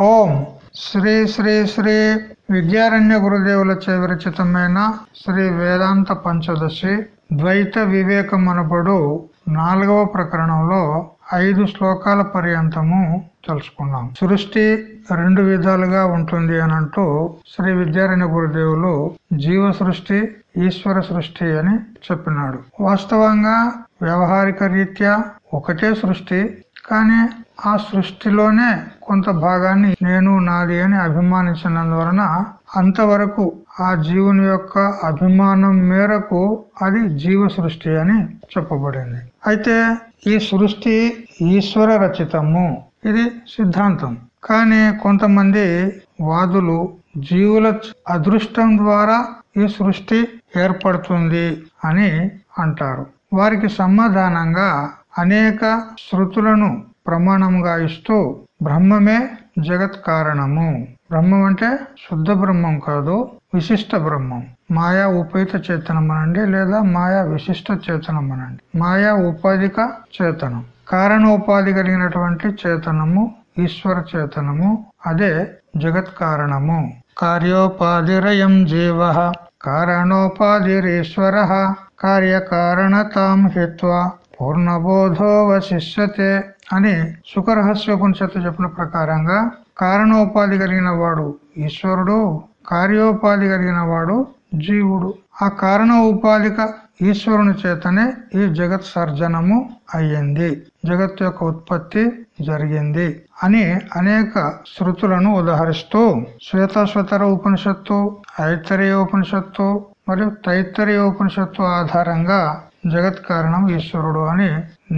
ఓం శ్రీ శ్రీ శ్రీ విద్యారణ్య గురుదేవుల విరచితమైన శ్రీ వేదాంత పంచదశి ద్వైత వివేకం అనబడు నాలుగవ ప్రకరణంలో ఐదు శ్లోకాల పర్యంతము తెలుసుకున్నాం. సృష్టి రెండు విధాలుగా ఉంటుంది అని అంటూ శ్రీ విద్యారణ్య గురుదేవులు జీవ సృష్టి ఈశ్వర సృష్టి అని చెప్పినాడు. వాస్తవంగా వ్యవహారిక రీత్యా ఒకటే సృష్టి కానీ ఆ సృష్టిలోనే కొంత భాగాన్ని నేను నాది అని అభిమానించినందువలన అంతవరకు ఆ జీవుని యొక్క అభిమానం మేరకు అది జీవ సృష్టి అని చెప్పబడింది. అయితే ఈ సృష్టి ఈశ్వర రచితము. ఇది సిద్ధాంతం. కానీ కొంతమంది వాదులు జీవుల అదృష్టం ద్వారా ఈ సృష్టి ఏర్పడుతుంది అని అంటారు. వారికి సమాధానంగా అనేక శృతులను ప్రమాణముగా ఇస్తూ బ్రహ్మమే జగత్ కారణము. బ్రహ్మం అంటే శుద్ధ బ్రహ్మం కాదు విశిష్ట బ్రహ్మం. మాయా ఉపేత చేతనం అనండి లేదా మాయా విశిష్ట చేతనం అనండి మాయా ఉపాధిక చేతనం. కారణోపాధి కలిగినటువంటి చేతనము ఈశ్వర చేతనము అదే జగత్ కారణము. కార్యోపాధిరయం జీవ కారణోపాధిరీశ్వర కార్యకారణతాం హిత్వా. పూర్ణబోధో వశిష్యతే అని సుఖరహస్యోపనిషత్తు చెప్పిన ప్రకారంగా కారణోపాధి కలిగిన వాడు ఈశ్వరుడు కార్యోపాధి కలిగిన వాడు జీవుడు. ఆ కారణ ఉపాధిక ఈశ్వరుని చేతనే ఈ జగత్ సర్జనము అయ్యింది జగత్ యొక్క ఉత్పత్తి జరిగింది అని అనేక శృతులను ఉదాహరిస్తూ శ్వేతాశ్వతర ఉపనిషత్తు ఐతరేయ ఉపనిషత్తు మరియు తైత్తరీయ ఉపనిషత్తు ఆధారంగా జగత్ కారణం ఈశ్వరుడు అని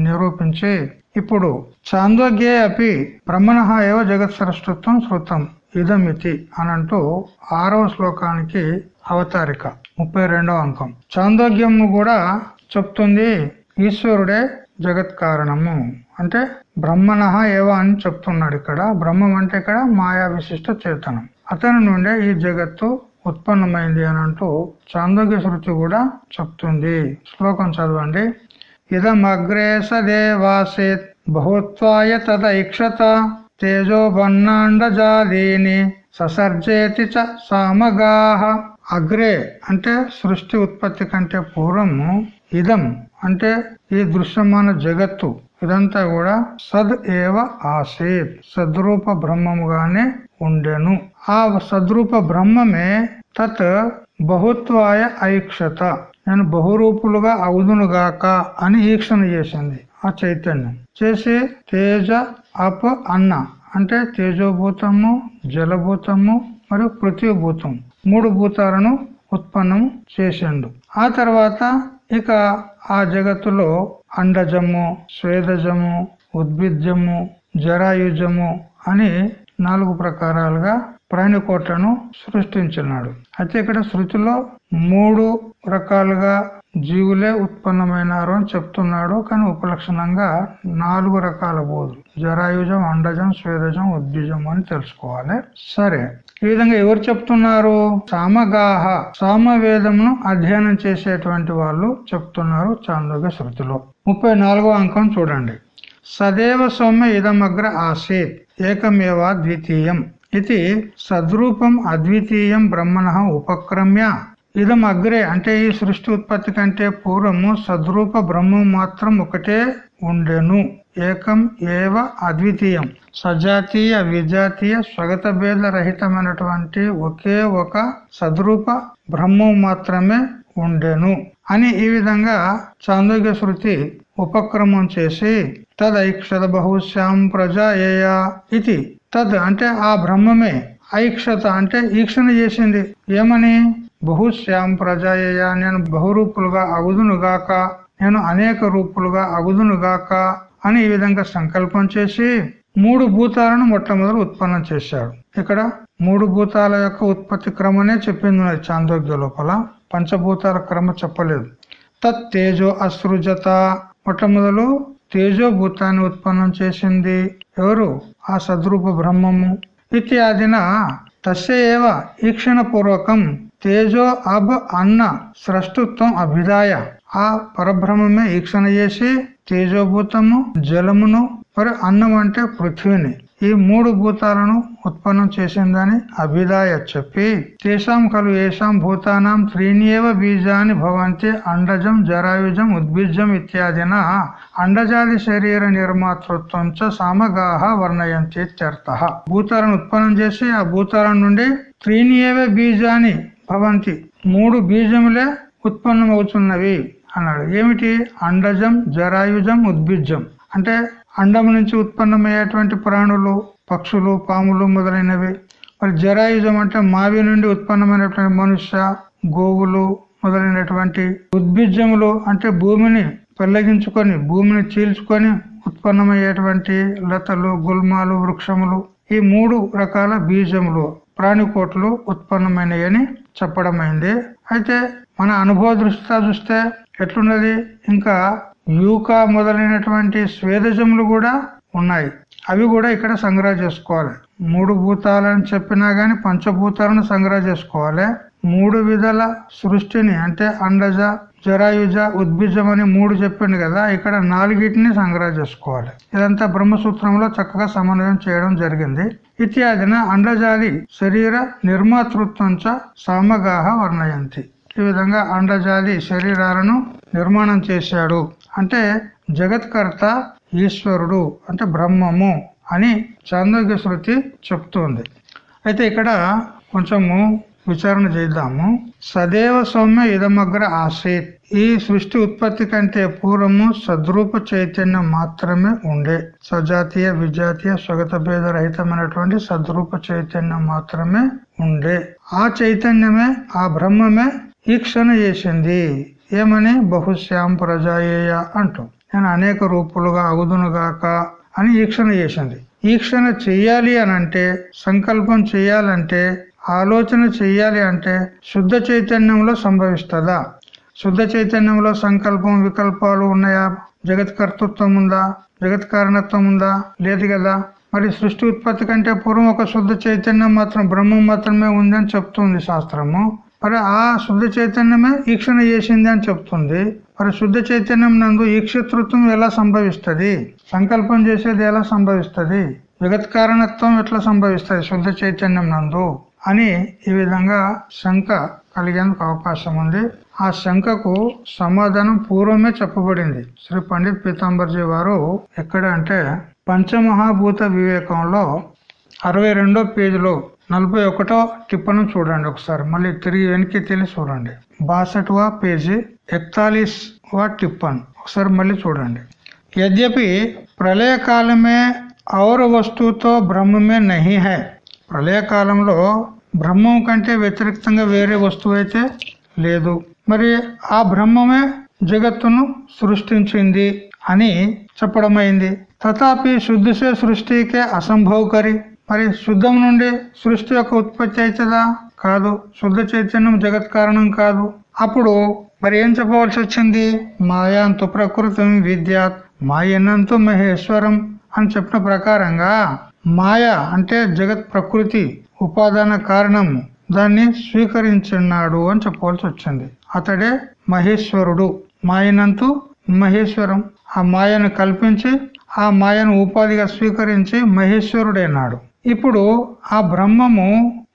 నిరూపించి ఇప్పుడు చాందోగ్యే అపి బ్రహ్మణ ఏవ జగత్ సరస్వత్వం శృతం ఇదమితి అనంటూ ఆరవ శ్లోకానికి అవతారిక ముప్పై రెండవ అంకం. చాందోగ్యం కూడా చెప్తుంది ఈశ్వరుడే జగత్ కారణము. అంటే బ్రహ్మణ ఏవ అని చెప్తున్నాడు ఇక్కడ. బ్రహ్మం అంటే ఇక్కడ మాయా విశిష్ట చేతనం. అతని నుండే ఈ జగత్తు ఉత్పన్నమైంది అని అంటూ చాందోగ్య శృతి కూడా చెప్తుంది. శ్లోకం చదవండి. ఇదమగ్రే సదేవాసేత్ బహుత్వాయ తదైక్షత తేజోబన్నాండజాదీని ససర్జేతి చ సామగాహ అగ్రే అంటే సృష్టి ఉత్పత్తి కంటే పూర్వము ఇదం అంటే ఈ దృశ్యమాన జగత్తు ఇదంతా కూడా సద్ ఏవ ఆసేత్. సద్రూప బ్రహ్మముగానే ఉండెను. ఆ సద్రూప బ్రహ్మమే తత్ బహుత్వాయ ఐక్షత. నేను బహురూపులుగా అవుదునుగాక అని ఈక్షణ చేసింది ఆ చైతన్యం. చేసి తేజ అప్ అన్న అంటే తేజోభూతము జలభూతము మరియు పృథ్వీభూతం మూడు భూతాలను ఉత్పన్నం చేసిండు. ఆ తర్వాత ఇక ఆ జగత్తులో అండజము స్వేదజము ఉద్భిద్యము జరాయుజము అని నాలుగు ప్రకారాలుగా ప్రాణికోట్లను సృష్టించినాడు. అయితే ఇక్కడ శృతిలో మూడు రకాలుగా జీవులే ఉత్పన్నమైనారు అని చెప్తున్నాడు. కానీ ఉపలక్షణంగా నాలుగు రకాల బోధులు. జరాయుజం అండజం స్వేదజం ఉద్భిజం అని తెలుసుకోవాలి. సరే. ఈ విధంగా ఎవరు చెప్తున్నారు? సామగాహ సామవేదమును అధ్యయనం చేసేటువంటి వాళ్ళు చెప్తున్నారు చాందోగ్య శృతిలో. ముప్పై అంకం చూడండి. సదేవ సౌమ్య ఇదమగ్ర ఆసీత్ ఏకమేవా ద్వితీయం. ఇది సద్రూపం అద్వితీయం బ్రహ్మణ ఉపక్రమ్య. ఇదం అగ్రే అంటే ఈ సృష్టి ఉత్పత్తి కంటే పూర్వము సద్రూప బ్రహ్మం మాత్రం ఒకటే ఉండెను. ఏకం ఏవ అద్వితీయం. సజాతీయ విజాతీయ స్వగత భేద రహితమైనటువంటి ఒకే ఒక సద్రూప బ్రహ్మం మాత్రమే ఉండెను అని ఈ విధంగా చాందోగ్య శృతి ఉపక్రమం చేసి తదైక్షత బహుశ్యాం ప్రజా ఏయా ఇది. తద్ అంటే ఆ బ్రహ్మమే ఐక్షత అంటే ఈక్షణ చేసింది. ఏమని? బహుశ్యాం ప్రజాయ నేను బహురూపులుగా అగుదునుగాక నేను అనేక రూపులుగా అగుదునుగాక అని ఈ విధంగా సంకల్పం చేసి మూడు భూతాలను మొట్టమొదటి ఉత్పన్నం చేశాడు. ఇక్కడ మూడు భూతాల యొక్క ఉత్పత్తి క్రమనే చెప్పింది చాందోగ్య లోపల. పంచభూతాల క్రమ చెప్పలేదు. తత్ తేజో అసృజత. మొట్టమొదలు తేజోభూతాన్ని ఉత్పన్నం చేసింది ఎవరు? ఆ సద్రూప బ్రహ్మము. ఇత్యాదిన తస్యవ ఈక్షణ పూర్వకం తేజో అబ్ అన్న స్రష్టత్వం అభిదాయ ఆ పరబ్రహ్మమే ఈక్షణ చేసి తేజోభూతము జలమును మరి అన్నం అంటే పృథ్వీని ఈ మూడు భూతాలను ఉత్పన్నం చేసిందని అభిదాయ చెప్పి తేషాం కలు ఏషాం భూతానాం త్రీణ్యేవ బీజాని భవంతి అండజం జరాయుజం ఉద్భిజం ఇత్యాదిన. అండజాది శరీర నిర్మాతృత్వం చ సామగాహ వర్ణయంతి ఇత్యర్థ. భూతాలను ఉత్పన్నం చేసి ఆ భూతాల నుండి త్రీణ్యేవ బీజాని భవంతి మూడు బీజములే ఉత్పన్నమవుతున్నవి అన్నాడు. ఏమిటి? అండజం జరాయుజం ఉద్భిజం అంటే అండం నుంచి ఉత్పన్నమయ్యేటువంటి ప్రాణులు పక్షులు పాములు మొదలైనవి. మరి జరాయుజం అంటే మావి నుండి ఉత్పన్నమైనటువంటి మనుష్య గోవులు మొదలైనటువంటి ఉద్భిజములు అంటే భూమిని పెళ్ళగించుకొని భూమిని చీల్చుకొని ఉత్పన్నమయ్యేటువంటి లతలు గుల్మాలు వృక్షములు ఈ మూడు రకాల బీజములు ప్రాణికోట్లు ఉత్పన్నమైనవి చెప్పడమైంది. అయితే మన అనుభవ దృష్ట్యా చూస్తే ఎట్లున్నది? ఇంకా యూక మొదలైనటువంటి స్వేదజములు కూడా ఉన్నాయి. అవి కూడా ఇక్కడ సంగ్రహ చేసుకోవాలి. మూడు భూతాలని చెప్పినా గాని పంచభూతాలను సంగ్రహ చేసుకోవాలి. మూడు విధాల సృష్టిని అంటే అండజ జరాయుజ ఉద్భిజం అని మూడు చెప్పిండు కదా ఇక్కడ నాలుగిటిని సంగ్రహ చేసుకోవాలి. ఇదంతా బ్రహ్మసూత్రంలో చక్కగా సమన్వయం చేయడం జరిగింది. ఇత్యాదిన అండజాది శరీర నిర్మాతృత్వంచ సామగాహ వర్ణయంతి. ఈ విధంగా అండజాది శరీరాలను నిర్మాణం చేశాడు. అంటే జగత్కర్త ఈశ్వరుడు అంటే బ్రహ్మము అని చాందోగ్య శృతి చెప్తుంది. అయితే ఇక్కడ కొంచెము విచారణ చేద్దాము. సదేవ సౌమ్య ఇదమగ్ర ఆసేత్. ఈ సృష్టి ఉత్పత్తి కంటే పూర్వము సద్రూప చైతన్యం మాత్రమే ఉండే. సజాతీయ విజాతీయ స్వగత భేద రహితమైనటువంటి సద్రూప చైతన్యం మాత్రమే ఉండే. ఆ చైతన్యమే ఆ బ్రహ్మమే ఈక్షణ చేసింది. ఏమని బహుశ్యాం ప్రజాయేయ అంటూ. నేను అనేక రూపులుగా అగుదునుగాక అని ఈక్షణ చేసింది. ఈక్షణ చెయ్యాలి అని అంటే సంకల్పం చెయ్యాలంటే ఆలోచన చెయ్యాలి అంటే శుద్ధ చైతన్యంలో సంభవిస్తుందా? శుద్ధ చైతన్యంలో సంకల్పం వికల్పాలు ఉన్నాయా? జగత్ కర్తృత్వం ఉందా? జగత్ కారణత్వం ఉందా? లేదు కదా. మరి సృష్టి ఉత్పత్తి కంటే పూర్వం ఒక శుద్ధ చైతన్యం మాత్రం బ్రహ్మం మాత్రమే ఉందని చెప్తుంది శాస్త్రము. మరి ఆ శుద్ధ చైతన్యమే ఈక్షణ చేసింది అని చెప్తుంది. మరి శుద్ధ చైతన్యం నందు ఈక్షతృత్వం ఎలా సంభవిస్తుంది? సంకల్పం చేసేది ఎలా సంభవిస్తుంది? జగత్ కారణత్వం ఎట్లా సంభవిస్తుంది శుద్ధ చైతన్యం నందు? అని ఈ విధంగా శంక కలిగేందుకు అవకాశం ఉంది. ఆ శంకకు సమాధానం పూర్వమే చెప్పబడింది. శ్రీ పండిత్ పీతాంబర్జీ వారు ఎక్కడ అంటే పంచమహాభూత వివేకంలో అరవై రెండో పేజీలో నలభై ఒకటో టిప్పను చూడండి ఒకసారి. మళ్ళీ తిరిగి వెనక్కి తెలియ చూడండి. బాసట్వా పేజీ ఎక్తాలీస్ వా టిప్పన్ ఒకసారి మళ్ళీ చూడండి. యద్యపి ప్రళయ కాలమే ఔర వస్తువుతో బ్రహ్మమే నహి హై. ప్రళయ కాలంలో బ్రహ్మం కంటే వ్యతిరేక్తంగా వేరే వస్తువు అయితే లేదు. మరి ఆ బ్రహ్మమే జగత్తును సృష్టించింది అని చెప్పడమైంది. తథాపి శుద్ధిసే సృష్టికే అసంభవకరి మరి శుద్ధం నుండి సృష్టి యొక్క ఉత్పత్తి అవుతుందా కాదు శుద్ధ చైతన్యం జగత్ కారణం కాదు. అప్పుడు మరి ఏం చెప్పవలసి వచ్చింది? మాయాంతు ప్రకృతం విద్యాత్ మాయనంతు మహేశ్వరం అని చెప్పిన ప్రకారంగా మాయ అంటే జగత్ ప్రకృతి ఉపాదాన కారణం. దాన్ని స్వీకరించున్నాడు అని చెప్పవలసి వచ్చింది. అతడే మహేశ్వరుడు. మాయనంతు మహేశ్వరం. ఆ మాయను కల్పించి ఆ మాయను ఉపాధిగా స్వీకరించి మహేశ్వరుడైనాడు. ఇప్పుడు ఆ బ్రహ్మము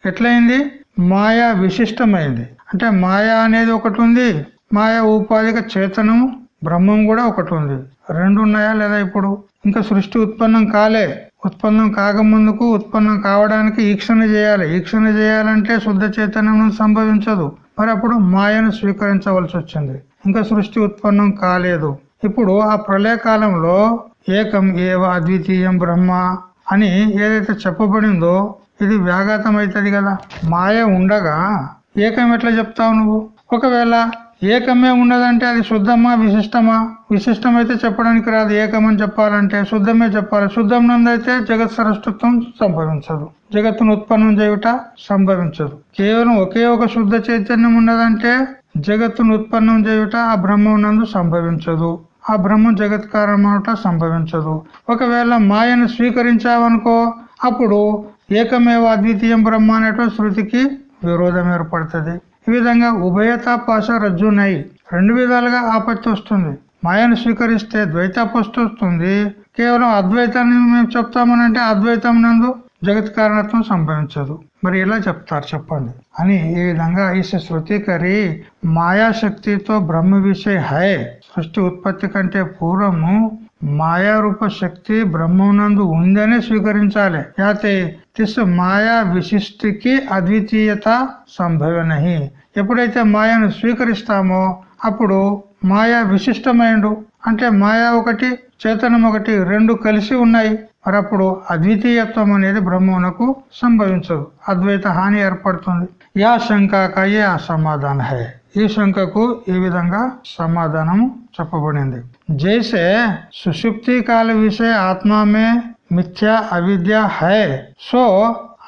ఎట్లయింది? మాయా విశిష్టమైంది. అంటే మాయా అనేది ఒకటి ఉంది మాయా ఉపాధిక చేతనం బ్రహ్మం కూడా ఒకటి ఉంది రెండు ఉన్నాయా లేదా ఇప్పుడు? ఇంకా సృష్టి ఉత్పన్నం కాలే. ఉత్పన్నం కాకముందుకు ఉత్పన్నం కావడానికి ఈక్షణ చేయాలి. ఈక్షణ చేయాలంటే శుద్ధ చైతన్యం సంభవించదు. మరి అప్పుడు మాయను స్వీకరించవలసి వచ్చింది. ఇంకా సృష్టి ఉత్పన్నం కాలేదు. ఇప్పుడు ఆ ప్రళయ కాలంలో ఏకం ఏవ అద్వితీయం బ్రహ్మ అని ఏదైతే చెప్పబడిందో ఇది వ్యాఘాతం అవుతుంది కదా. మాయ ఉండగా ఏకం ఎట్లా చెప్తావు నువ్వు? ఒకవేళ ఏకమే ఉన్నదంటే అది శుద్ధమా విశిష్టమా? విశిష్టమైతే చెప్పడానికి రాదు. ఏకమని చెప్పాలంటే శుద్ధమే చెప్పాలి. శుద్ధం నందైతే జగత్ సరస్వత్వం సంభవించదు. జగత్తును ఉత్పన్నం చేయుట సంభవించదు. కేవలం ఒకే ఒక శుద్ధ చైతన్యం ఉన్నదంటే జగత్తును ఉత్పన్నం చేయుట ఆ బ్రహ్మం నందు సంభవించదు. ఆ బ్రహ్మం జగత్ కారణమట సంభవించదు. ఒకవేళ మాయను స్వీకరించావనుకో అప్పుడు ఏకమేవ అద్వితీయం బ్రహ్మ అనేటువంటి శృతికి విరోధం ఏర్పడుతుంది. ఈ విధంగా ఉభయతా పాశ రజ్జునై రెండు విధాలుగా ఆపత్తి వస్తుంది. మాయను స్వీకరిస్తే ద్వైతాపస్తి వస్తుంది. కేవలం అద్వైతాన్ని మేము చెప్తామనంటే అద్వైతం నందు జగత్ కారణత్వం సంభవించదు. మరి ఎలా చెప్తారు చెప్పండి. అని ఈ విధంగా ఈ శృతికరి మాయాశక్తితో బ్రహ్మ విషయ హై సృష్టి ఉత్పత్తి కంటే పూర్వము మాయారూప శక్తి బ్రహ్మనందు ఉందనే స్వీకరించాలి. యాతే తిస్ మాయా విశిష్టికి అద్వితీయత సంభవనహి. ఎప్పుడైతే మాయను స్వీకరిస్తామో అప్పుడు మాయా విశిష్టమైండు అంటే మాయా ఒకటి చేతనం ఒకటి రెండు కలిసి ఉన్నాయి మరి అప్పుడు అద్వితీయత్వం అనేది బ్రహ్మమునకు సంభవించదు అద్వైత హాని ఏర్పడుతుంది యా శంకాక ఏ అసమాధాన హై ఈ శంకకు ఈ విధంగా సమాధానం చెప్పబడింది జైసే సుషుప్తి కాల విషయ ఆత్మా మే మిథ్యా అవిద్య హై సో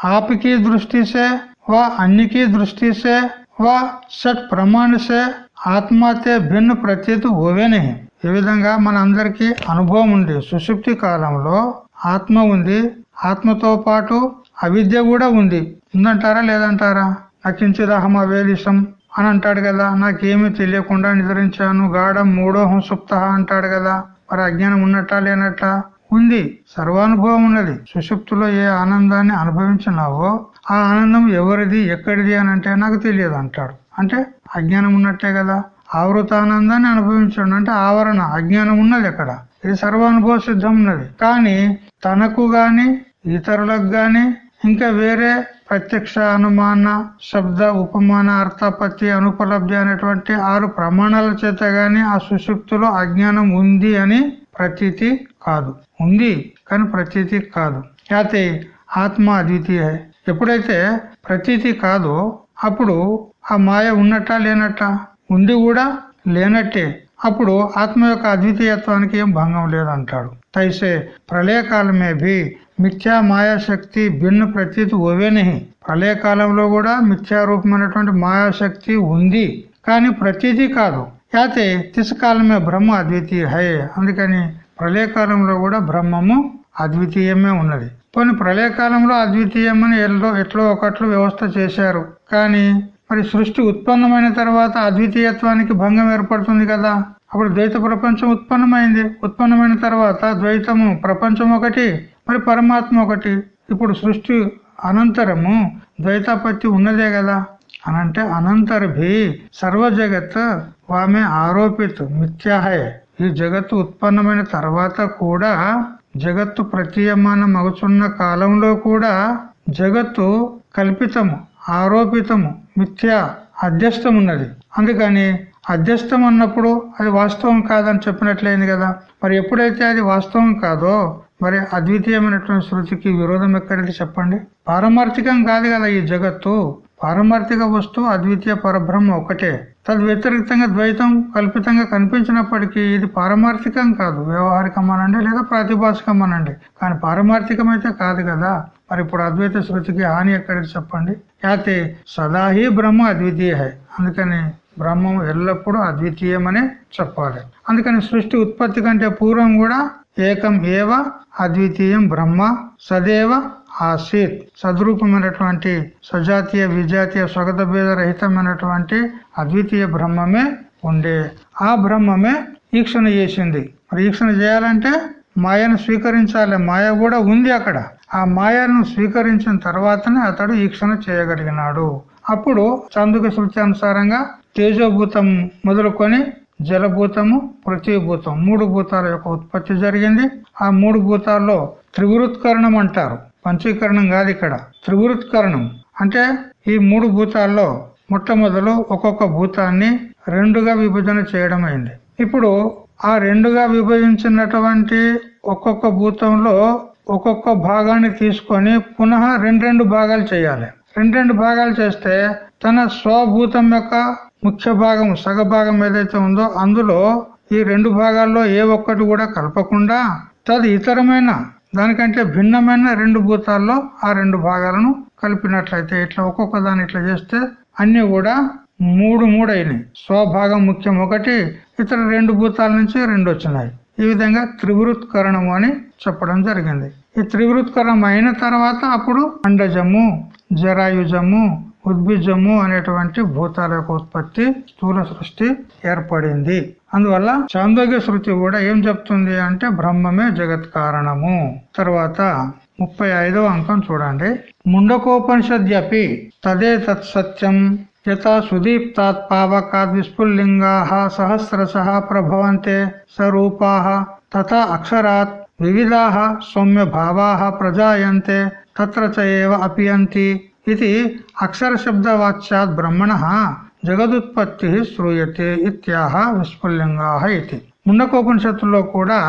आपकी दृष्टि से व अन्य की दृष्टि से व सट प्रमाण से ఆత్మతే భిన్న ప్రతీతి ఓవే నహి ఈ విధంగా మన అందరికీ అనుభవం ఉంది సుషుప్తి కాలంలో ఆత్మ ఉంది ఆత్మతో పాటు అవిద్య కూడా ఉంది. ఉందంటారా లేదంటారా? నకించిదహం అవేలిసం అని అంటాడు కదా. నాకేమీ తెలియకుండా నిద్రించాను. గాఢం మూడోహం సుప్త అంటాడు కదా. మరి అజ్ఞానం ఉన్నట్టా లేనట్టా? ఉంది. సర్వానుభవం ఉన్నది. సుషుప్తిలో ఏ ఆనందాన్ని అనుభవించినావో ఆ ఆనందం ఎవరిది ఎక్కడిది అని అంటే నాకు తెలియదు అంటాడు. అంటే అజ్ఞానం ఉన్నట్టే కదా. ఆవృత ఆనందాన్ని అనుభవించండి అంటే ఆవరణ అజ్ఞానం ఉన్నది అక్కడ. ఇది సర్వానుభవ సిద్ధం ఉన్నది. కానీ తనకు గాని ఇతరులకు గాని ఇంకా వేరే ప్రత్యక్ష అనుమాన శబ్ద ఉపమాన అర్థపత్తి అనుపలబ్ధి అనేటువంటి ఆరు ప్రమాణాల చేత గాని ఆ సుషుప్తిలో అజ్ఞానం ఉంది అని ప్రతీతి కాదు. ఉంది కానీ ప్రతీతి కాదు. అయితే ఆత్మ అద్వితీయ. ఎప్పుడైతే ప్రతీతి కాదో అప్పుడు ఆ మాయ ఉన్నట్టా లేనట్టా? ఉంది కూడా లేనట్టే. అప్పుడు ఆత్మ యొక్క అద్వితీయత్వానికి ఏం భంగం లేదంటాడు. తైసే ప్రళయకాలమే భీ మిథ్యా మాయాశక్తి భిన్న ప్రతీతి ఓవేనహి. ప్రళయకాలంలో కూడా మిథ్యారూపమైనటువంటి మాయాశక్తి ఉంది కానీ ప్రతీతి కాదు. యాతే తిసకాలమే బ్రహ్మ అద్వితీయ హై. అందుకని ప్రళయకాలంలో కూడా బ్రహ్మము అద్వితీయమే ఉన్నది. కొన్ని ప్రళయకాలంలో అద్వితీయమని ఎల్లో ఎట్లో ఒకట్లు వ్యవస్థ చేశారు కానీ మరి సృష్టి ఉత్పన్నమైన తర్వాత అద్వితీయత్వానికి భంగం ఏర్పడుతుంది కదా. అప్పుడు ద్వైత ప్రపంచం ఉత్పన్నమైంది. ఉత్పన్నమైన తర్వాత ద్వైతము ప్రపంచం ఒకటి మరి పరమాత్మ ఒకటి. ఇప్పుడు సృష్టి అనంతరము ద్వైతాపత్తి ఉన్నదే కదా. అనంటే అనంతరభి సర్వ జగత్ వామే ఆరోపిత్ మిథ్యాహే. ఈ జగత్తు ఉత్పన్నమైన తర్వాత కూడా జగత్తు ప్రతీయమాన మగుచున్న కాలంలో కూడా జగత్తు కల్పితము ఆరోపితము మిథ్యా అధ్యస్థం ఉన్నది. అందుకని అధ్యస్థం అన్నప్పుడు అది వాస్తవం కాదని చెప్పినట్లయింది కదా. మరి ఎప్పుడైతే అది వాస్తవం కాదో మరి అద్వితీయమైనటువంటి శృతికి విరోధం ఎక్కడిది చెప్పండి? పారమార్థికం కాదు కదా ఈ జగత్తు. పారమార్థిక వస్తువు అద్వితీయ పరబ్రహ్మ ఒకటే. తద్ వ్యతిరేకంగా ద్వైతం కల్పితంగా కనిపించినప్పటికీ ఇది పారమార్థికం కాదు. వ్యవహారికం అనండి లేదా ప్రాతిభాషికం అనండి. కానీ పారమార్థికం అయితే కాదు కదా. మరి ఇప్పుడు అద్వైత శృతికి హాని ఎక్కడికి చెప్పండి? అయితే సదాహి బ్రహ్మ అద్వితీయ హై. అందుకని బ్రహ్మం ఎల్లప్పుడూ అద్వితీయమనే చెప్పాలి. అందుకని సృష్టి ఉత్పత్తి కంటే పూర్వం కూడా ఏకం ఏవ అద్వితీయం బ్రహ్మ సదేవ ఆసీత్. సద్రూపమైనటువంటి సజాతీయ విజాతీయ స్వగత భేద రహితమైనటువంటి అద్వితీయ బ్రహ్మమే ఉండే. ఆ బ్రహ్మమే ఈక్షణ చేసింది. మరి ఈక్షణ చేయాలంటే మాయను స్వీకరించాలి. మాయ కూడా ఉంది అక్కడ. ఆ మాయను స్వీకరించిన తర్వాతనే అతడు ఈక్షణ చేయగలిగినాడు. అప్పుడు చందుక శృతి అనుసారంగా తేజోభూతం మొదలుకొని జలభూతము పృథ్వీభూతం మూడు భూతాల యొక్క ఉత్పత్తి జరిగింది. ఆ మూడు భూతాల్లో త్రివృత్కరణం అంటారు. పంచీకరణం కాదు ఇక్కడ. త్రివృత్కరణం అంటే ఈ మూడు భూతాల్లో మొట్టమొదలు ఒక్కొక్క భూతాన్ని రెండుగా విభజన చేయడం అయింది. ఇప్పుడు ఆ రెండుగా విభజించినటువంటి ఒక్కొక్క భూతంలో ఒక్కొక్క భాగాన్ని తీసుకొని పునః రెండు రెండు భాగాలు చేయాలి. రెండు రెండు భాగాలు చేస్తే తన స్వభూతం యొక్క ముఖ్య భాగం సగ భాగం ఏదైతే ఉందో అందులో ఈ రెండు భాగాల్లో ఏ ఒక్కటి కూడా కలపకుండా తది ఇతరమైన దానికంటే భిన్నమైన రెండు భూతాల్లో ఆ రెండు భాగాలను కలిపినట్లయితే ఇట్లా ఒక్కొక్క దాన్ని ఇట్లా చేస్తే అన్ని కూడా మూడు మూడు అయినాయి స్వభాగం ముఖ్యం ఒకటి ఇతర రెండు భూతాల నుంచి రెండు వచ్చినాయి. ఈ విధంగా త్రివృత్కరణం అని చెప్పడం జరిగింది. ఈ త్రివృత్కరణం అయిన తర్వాత అప్పుడు అండజము జరాయుజము ఉద్భిజము అనేటువంటి భూతాల యొక్క ఉత్పత్తి స్థూల సృష్టి ఏర్పడింది. అందువల్ల చాందోగ్య శృతి కూడా ఏం చెప్తుంది అంటే బ్రహ్మమే జగత్ కారణము. తర్వాత ముప్పై ఐదవ అంకం చూడండి. ముండకోపనిషద్యపి తదే తత్సత్యం యథా సుదీప్తాత్ పావకాత్ విస్ఫుల్లింగా సహస్రశ ప్రభవంతే సూపా తథా అక్షరాత్ వివిధా సౌమ్య భావా ప్రజాయంతే తత్ర చ అపియంతి ఇది అక్షరశబ్దవాచ్యాత్ బ్రహ్మణ జగదుత్పత్తి శ్రూయతే ఇత్యాహ విస్ఫుల్లింగా ఇది ముండకోపనిషత్తులో కూడా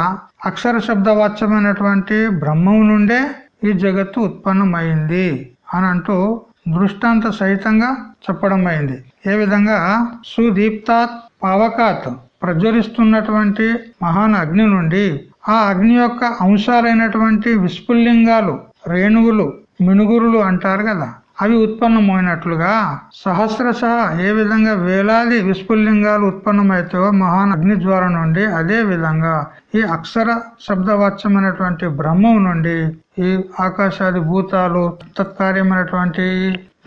అక్షర శబ్దవాచ్యమైనటువంటి బ్రహ్మం నుండే ఈ జగత్తు ఉత్పన్నమైంది అని అంటూ దృష్టాంత సహితంగా చెప్పడం అయింది ఏ విధంగా? సుదీప్తాత్ పావకాత్ ప్రజ్వలిస్తున్నటువంటి మహాన్ అగ్ని నుండి ఆ అగ్ని యొక్క అంశాలైనటువంటి విస్ఫుల్లింగాలు రేణువులు మినుగురులు అంటారు కదా అవి ఉత్పన్నమైనట్లుగా సహస్రశ ఏ విధంగా వేలాది విస్ఫుల్లింగాలు ఉత్పన్నమైతాయో మహాన్ అగ్ని నుండి అదే విధంగా ఈ అక్షర శబ్దవాచ్యమైనటువంటి బ్రహ్మం నుండి ఈ ఆకాశాది భూతాలు తత్కార్యమైనటువంటి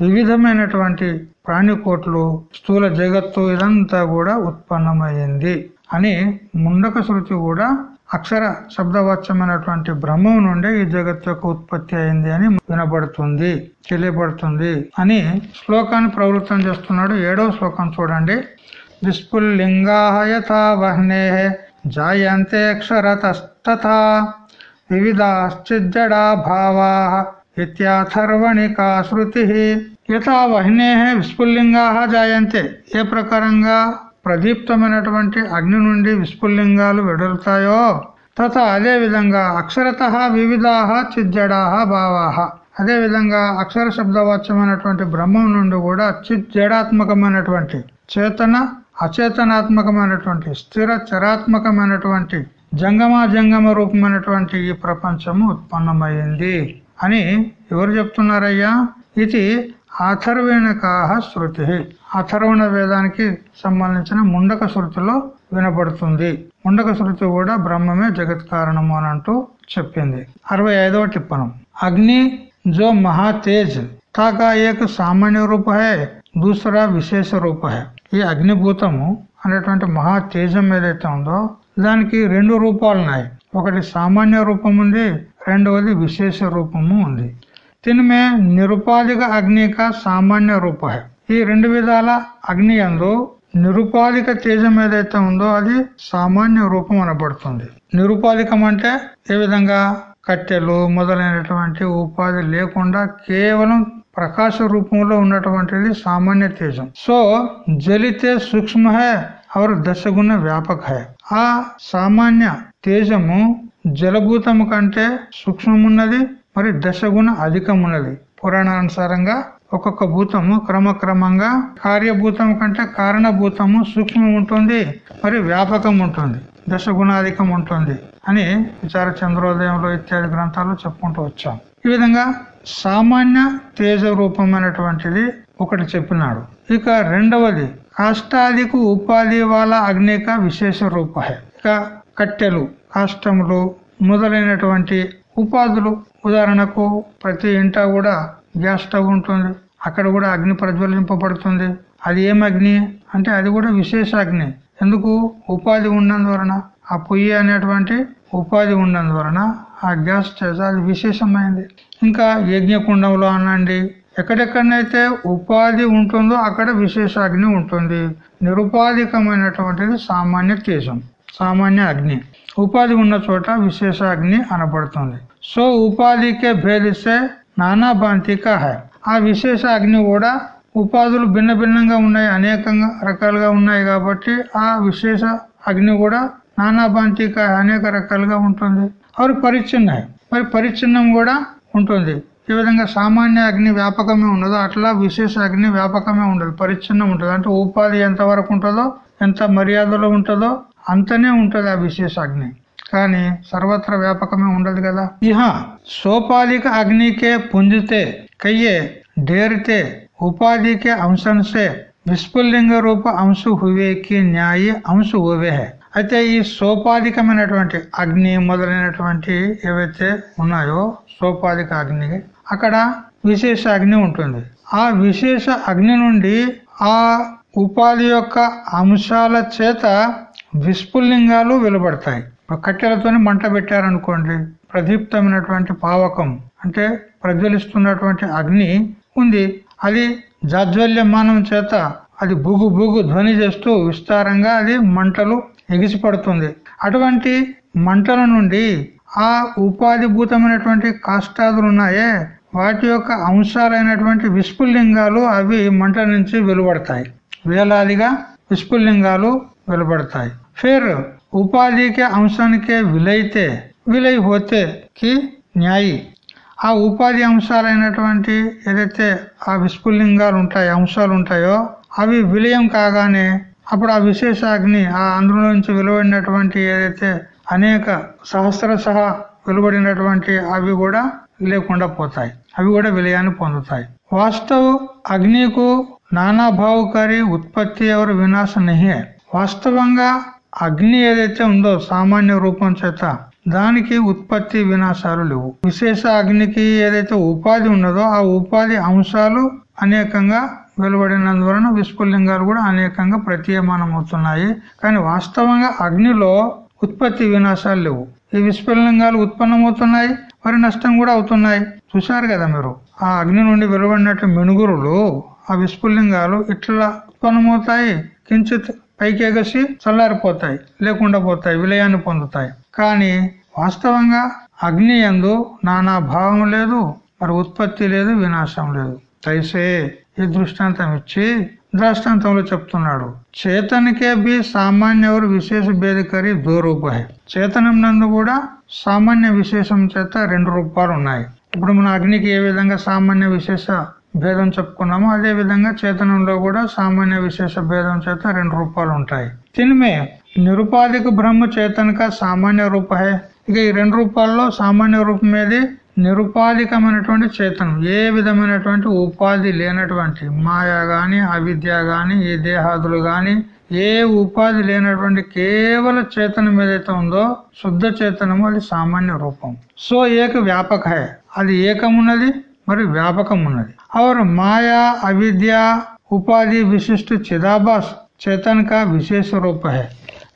వివిధమైనటువంటి ప్రాణికోట్లు స్థూల జగత్తు ఇదంతా కూడా ఉత్పన్నమైంది అని ముండక శృతి కూడా అక్షర శబ్దవాచ్యమైనటువంటి బ్రహ్మం నుండి ఈ జగత్ యొక్క ఉత్పత్తి అయింది అని వినబడుతుంది తెలియబడుతుంది అని శ్లోకాన్ని ప్రవృత్తం చేస్తున్నాడు. ఏడవ శ్లోకం చూడండి. విస్ఫుల్లింగాయథా వహ్నే జాయంతే అక్షరతస్తథా వివిధాశ్చిజ్జడా భావా ఇత్యాథర్వణికా శృతి యథా వహ్నే విస్ఫుల్లింగా జాయంతే ఏ ప్రకారంగా ప్రదీప్తమైనటువంటి అగ్ని నుండి విస్ఫుల్లింగాలు వెడలుతాయో తథ అదే విధంగా అక్షరత వివిధా చిజ్జడా భావా. అదే విధంగా అక్షర శబ్దవాచ్యమైనటువంటి బ్రహ్మం నుండి కూడా చిజ్జడాత్మకమైనటువంటి చేతన అచేతనాత్మకమైనటువంటి స్థిర చరాత్మకమైనటువంటి జంగమ జంగమ రూపమైనటువంటి ఈ ప్రపంచము ఉత్పన్నమైంది అని ఎవరు చెప్తున్నారయ్యా? ఇది అథర్వేణకాహ శృతి. అథర్వణ వేదానికి సంబంధించిన ముండక శృతిలో వినబడుతుంది ముండక శృతి కూడా బ్రహ్మమే జగత్ కారణము అని అంటూ చెప్పింది. అరవై ఐదవ టిప్పణం. అగ్ని జో మహాతేజ్. తాకా ఏక సామాన్య రూప హే దూసరా విశేష రూప హే ఈ అగ్నిభూతము అనేటువంటి మహా తేజం ఏదైతే ఉందో దానికి రెండు రూపాలు ఉన్నాయి. ఒకటి సామాన్య రూపం ఉంది రెండవది విశేష రూపము ఉంది. తినమే నిరుపాధిక అగ్నిక సామాన్య రూప ఈ రెండు విధాల అగ్ని అందు నిరుపాధిక తేజం ఏదైతే ఉందో అది సామాన్య రూపం అనబడుతుంది. నిరుపాధికం అంటే ఏ విధంగా? కట్టెలు మొదలైనటువంటి ఉపాధి లేకుండా కేవలం ప్రకాశ రూపంలో ఉన్నటువంటిది సామాన్య తేజం. సో జలితే సూక్ష్మ హై దశగుణ వ్యాపక ఆ సామాన్య తేజము జలభూతము కంటే సూక్ష్మమున్నది మరి దశగుణ అధికమున్నది. పురాణానుసారంగా ఒక్కొక్క భూతము క్రమక్రమంగా కార్యభూతం కంటే కారణభూతము సూక్ష్మం ఉంటుంది మరి వ్యాపకం ఉంటుంది దశగుణాధికం ఉంటుంది అని విచార చంద్రోదయంలో ఇత్యాది గ్రంథాలు చెప్పుకుంటూ వచ్చాం. ఈ విధంగా సామాన్య తేజ రూపమైనటువంటిది ఒకటి చెప్పినాడు. ఇక రెండవది కాష్టాదిక ఉపాధి వాళ్ళ అగ్నిక విశేష రూప ఇక కట్టెలు కాష్టములు మొదలైనటువంటి ఉపాధులు. ఉదాహరణకు ప్రతి ఇంట కూడా గ్యాస్ స్టవ్ ఉంటుంది. అక్కడ కూడా అగ్ని ప్రజ్వలింపబడుతుంది. అది ఏం అగ్ని? అంటే అది కూడా విశేష అగ్ని. ఎందుకు? ఉపాధి ఉన్నందువలన. ఆ పొయ్యి అనేటువంటి ఉపాధి ఉన్నందువలన ఆ గ్యాస్ చేత అది విశేషమైంది. ఇంకా యజ్ఞకుండంలో అనండి. ఎక్కడెక్కడనైతే ఉపాధి ఉంటుందో అక్కడ విశేష అగ్ని ఉంటుంది. నిరుపాధికమైనటువంటిది సామాన్య తేజం సామాన్య అగ్ని. ఉపాధి ఉన్న చోట విశేష అగ్ని అనబడుతుంది. సో ఉపాధికే భేదిస్తే నానా భాంతిక హై. ఆ విశేష అగ్ని కూడా ఉపాధులు భిన్న భిన్నంగా ఉన్నాయి అనేకంగా రకాలుగా ఉన్నాయి కాబట్టి ఆ విశేష అగ్ని కూడా నానా భాంతిక అనేక రకాలుగా ఉంటుంది. అవి పరిచ్ఛిన్నాయి మరి పరిచ్ఛిన్నం కూడా ఉంటుంది. ఈ విధంగా సామాన్య అగ్ని వ్యాపకమే ఉండదు అట్లా విశేష అగ్ని వ్యాపకమే ఉండదు పరిచ్ఛిన్నం ఉంటుంది. అంటే ఉపాధి ఎంత వరకు ఉంటుందో ఎంత మర్యాదలో ఉంటుందో అంతనే ఉంటుంది ఆ విశేష అగ్ని. కానీ సర్వత్ర వ్యాపకమే ఉండదు కదా. ఇహ సోపాధిక అగ్నికే పుంజితే కయ్యే డేరితే ఉపాధికే అంశంసే విస్ఫుల్లింగ రూప అంశు హువేకి న్యాయ అంశు హువే అయితే ఈ సోపాధికమైనటువంటి అగ్ని మొదలైనటువంటి ఏవైతే ఉన్నాయో సోపాధిక అగ్ని అక్కడ విశేష అగ్ని ఉంటుంది. ఆ విశేష అగ్ని నుండి ఆ ఉపాధి యొక్క అంశాల చేత విస్ఫుల్లింగాలు వెలువడతాయి. కట్టెలతోని మంట పెట్టారనుకోండి ప్రదీప్తమైనటువంటి పావకం అంటే ప్రజ్వలిస్తున్నటువంటి అగ్ని ఉంది. అది జాజ్వల్యమానం చేత అది బుగు బుగు ధ్వని చేస్తూ విస్తారంగా అది మంటలు ఎగిసిపడుతుంది. అటువంటి మంటల నుండి ఆ ఉపాధిభూతమైనటువంటి కాష్టాదులు ఉన్నాయే? వాటి యొక్క అంశాలైనటువంటి విస్ఫుల్లింగాలు అవి మంట నుంచి వెలువడతాయి. వేలాదిగా విస్ఫుల్లింగాలు వెలువడతాయి. ఫిర్ ఉపాధికి అంశానికే విలైతే విలై పోతే కి న్యాయి. ఆ ఉపాధి అంశాలైనటువంటి ఏదైతే ఆ విస్ఫుల్లింగాలు ఉంటాయో అంశాలు ఉంటాయో అవి విలయం కాగానే అప్పుడు ఆ విశేషాగ్ని ఆ అందులో నుంచి వెలువడినటువంటి ఏదైతే అనేక సహస్ర సహా వెలువడినటువంటి అవి కూడా లేకుండా పోతాయి. అవి కూడా విలయాన్ని పొందుతాయి. వాస్తవ అగ్నికు నానాభావకారి ఉత్పత్తి ఎవరు వినాశ నహే వాస్తవంగా అగ్ని ఏదైతే ఉందో సామాన్య రూపం చేత దానికి ఉత్పత్తి వినాశాలు లేవు. విశేష అగ్నికి ఏదైతే ఉపాధి ఉన్నదో ఆ ఉపాధి అంశాలు అనేకంగా వెలువడినందువలన విస్ఫుల్లింగాలు కూడా అనేకంగా ప్రతీయమానం అవుతున్నాయి కానీ వాస్తవంగా అగ్నిలో ఉత్పత్తి వినాశాలు లేవు. ఈ విస్ఫలింగాలు ఉత్పన్నమవుతున్నాయి మరి నష్టం కూడా అవుతున్నాయి. చూశారు కదా మీరు? ఆ అగ్ని నుండి వెలువడినట్టు మెనుగురులు ఆ విస్ఫులింగాలు ఇట్లా ఉత్పన్నమవుతాయి. కించిత్ పైకి ఎగసి చల్లారిపోతాయి లేకుండా పోతాయి విలయాన్ని పొందుతాయి. కానీ వాస్తవంగా అగ్ని ఎందు నానా భావం లేదు మరి ఉత్పత్తి లేదు వినాశం లేదు. తైసే ఈ దృష్టాంతం ఇచ్చి దృష్టాంతంలో చెప్తున్నాడు. చేతనకే బి సామాన్య ఎవరు విశేష భేదకరి దో చేతనం నందు కూడా సామాన్య విశేషం చేత రెండు రూపాలు ఉన్నాయి. ఇప్పుడు మన అగ్నికి ఏ విధంగా సామాన్య విశేష భేదం చెప్పుకున్నామో అదే విధంగా చేతనంలో కూడా సామాన్య విశేష భేదం చేత రెండు రూపాలు ఉంటాయి. తినిమే నిరుపాధిక బ్రహ్మ చేతనక సామాన్య రూపహే. ఇక ఈ రెండు రూపాల్లో సామాన్య రూపం ఏది? నిరుపాధికమైనటువంటి చేతనం ఏ విధమైనటువంటి ఉపాధి లేనటువంటి మాయా గాని అవిద్య గాని ఈ దేహాదులు గాని ఏ ఉపాధి లేనటువంటి కేవల చేతనం ఏదైతే ఉందో శుద్ధ చేతనము అది సామాన్య రూపం. సో ఏక వ్యాపక హై అది ఏకమున్నది మరి వ్యాపకం ఉన్నది और మాయా అవిద్య ఉపాధి విశిష్ట చిదాభాస్ చేతన్ కా విశేష రూప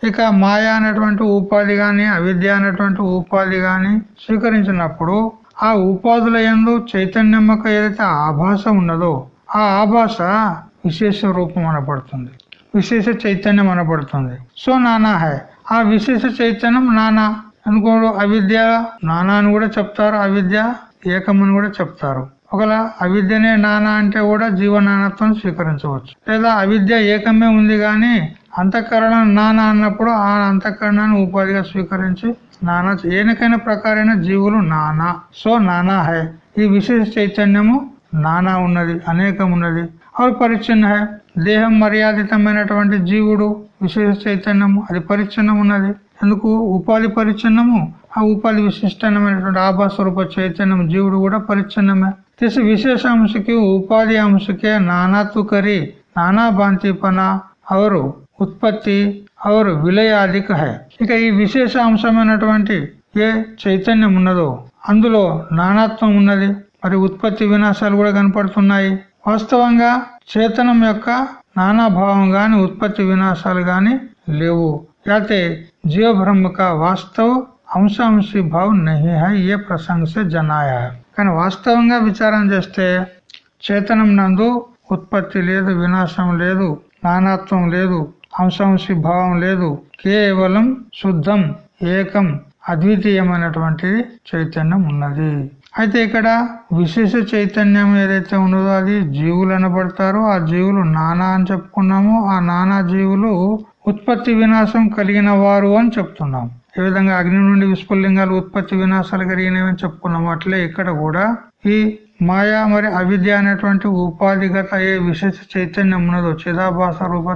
ఇక మాయా అనేటువంటి ఉపాధి గాని అవిద్య అనేటువంటి ఉపాధి గాని స్వీకరించినప్పుడు ఆ ఉపాధుల ఎందు చైతన్యమ్మక ఏదైతే ఆభాష ఉన్నదో ఆ ఆభాష విశేష రూపం అనబడుతుంది. విశేష చైతన్యం అనబడుతుంది. సో నానా హై. ఆ విశేష చైతన్యం నానా అనుకోడు అవిద్య నానా అని కూడా చెప్తారు. అవిద్య ఏకమని కూడా చెప్తారు. ఒకవేళ అవిద్యనే నానా అంటే కూడా జీవనానత్వం స్వీకరించవచ్చు. లేదా అవిద్య ఏకమే ఉంది గాని అంతఃకరణం నానా అన్నప్పుడు ఆ అంతఃకరణాన్ని ఉపాధిగా స్వీకరించి. నానా ఏనకైన ప్రకారైన జీవులు నానా. సో నానా హై. ఈ విశేష చైతన్యము నానా ఉన్నది అనేకం ఉన్నది. అవి పరిచ్ఛిన్న హై. దేహం మర్యాదితమైనటువంటి జీవుడు విశేష చైతన్యము అది పరిచ్ఛిన్నం ఉన్నది. ఎందుకు? ఉపాధి పరిచ్ఛిన్నము ఆ ఉపాధి విశిష్టమైనటువంటి ఆభాస్వరూప చైతన్యం జీవుడు కూడా పరిచ్ఛిన్నమే. తెలిసి విశేష అంశకి ఉపాధి అంశకే నానాత్వకరి నానా భాంతిపన. అవరు ఉత్పత్తి ఔర్ విలయాధిక హై. ఇక ఈ విశేష అంశమైనటువంటి ఏ చైతన్యం ఉన్నదో అందులో నానాత్వం ఉన్నది మరి ఉత్పత్తి వినాశాలు కూడా కనపడుతున్నాయి. వాస్తవంగా చేతనం యొక్క నానాభావం గాని ఉత్పత్తి వినాశాలు గాని లేవు. అయితే జీవబ్రహ్మ వాస్తవ అంశాంశీ భావం నహి హై ఏ ప్రశంస జనాయ కానీ వాస్తవంగా విచారం చేస్తే చేతనం నందు ఉత్పత్తి లేదు వినాశం లేదు నానాత్వం లేదు అంశంశి భావం లేదు. కేవలం శుద్ధం ఏకం అద్వితీయమైనటువంటి చైతన్యం ఉన్నది. అయితే ఇక్కడ విశేష చైతన్యం ఏదైతే ఉన్నదో అది జీవులు అనబడతారో. ఆ జీవులు నానా అని చెప్పుకున్నాము. ఆ నానా జీవులు ఉత్పత్తి వినాశం కలిగిన వారు అని చెప్తున్నాం. ఏ విధంగా అగ్ని నుండి విస్ఫుల్లింగాలు ఉత్పత్తి వినాశాలు కలిగినవి అని చెప్పుకున్నాము. అట్లే ఇక్కడ కూడా ఈ మాయా మరి అవిద్య అనేటువంటి ఉపాధిగత ఏ విశేష చైతన్యం ఉన్నదో చిదాభాస రూప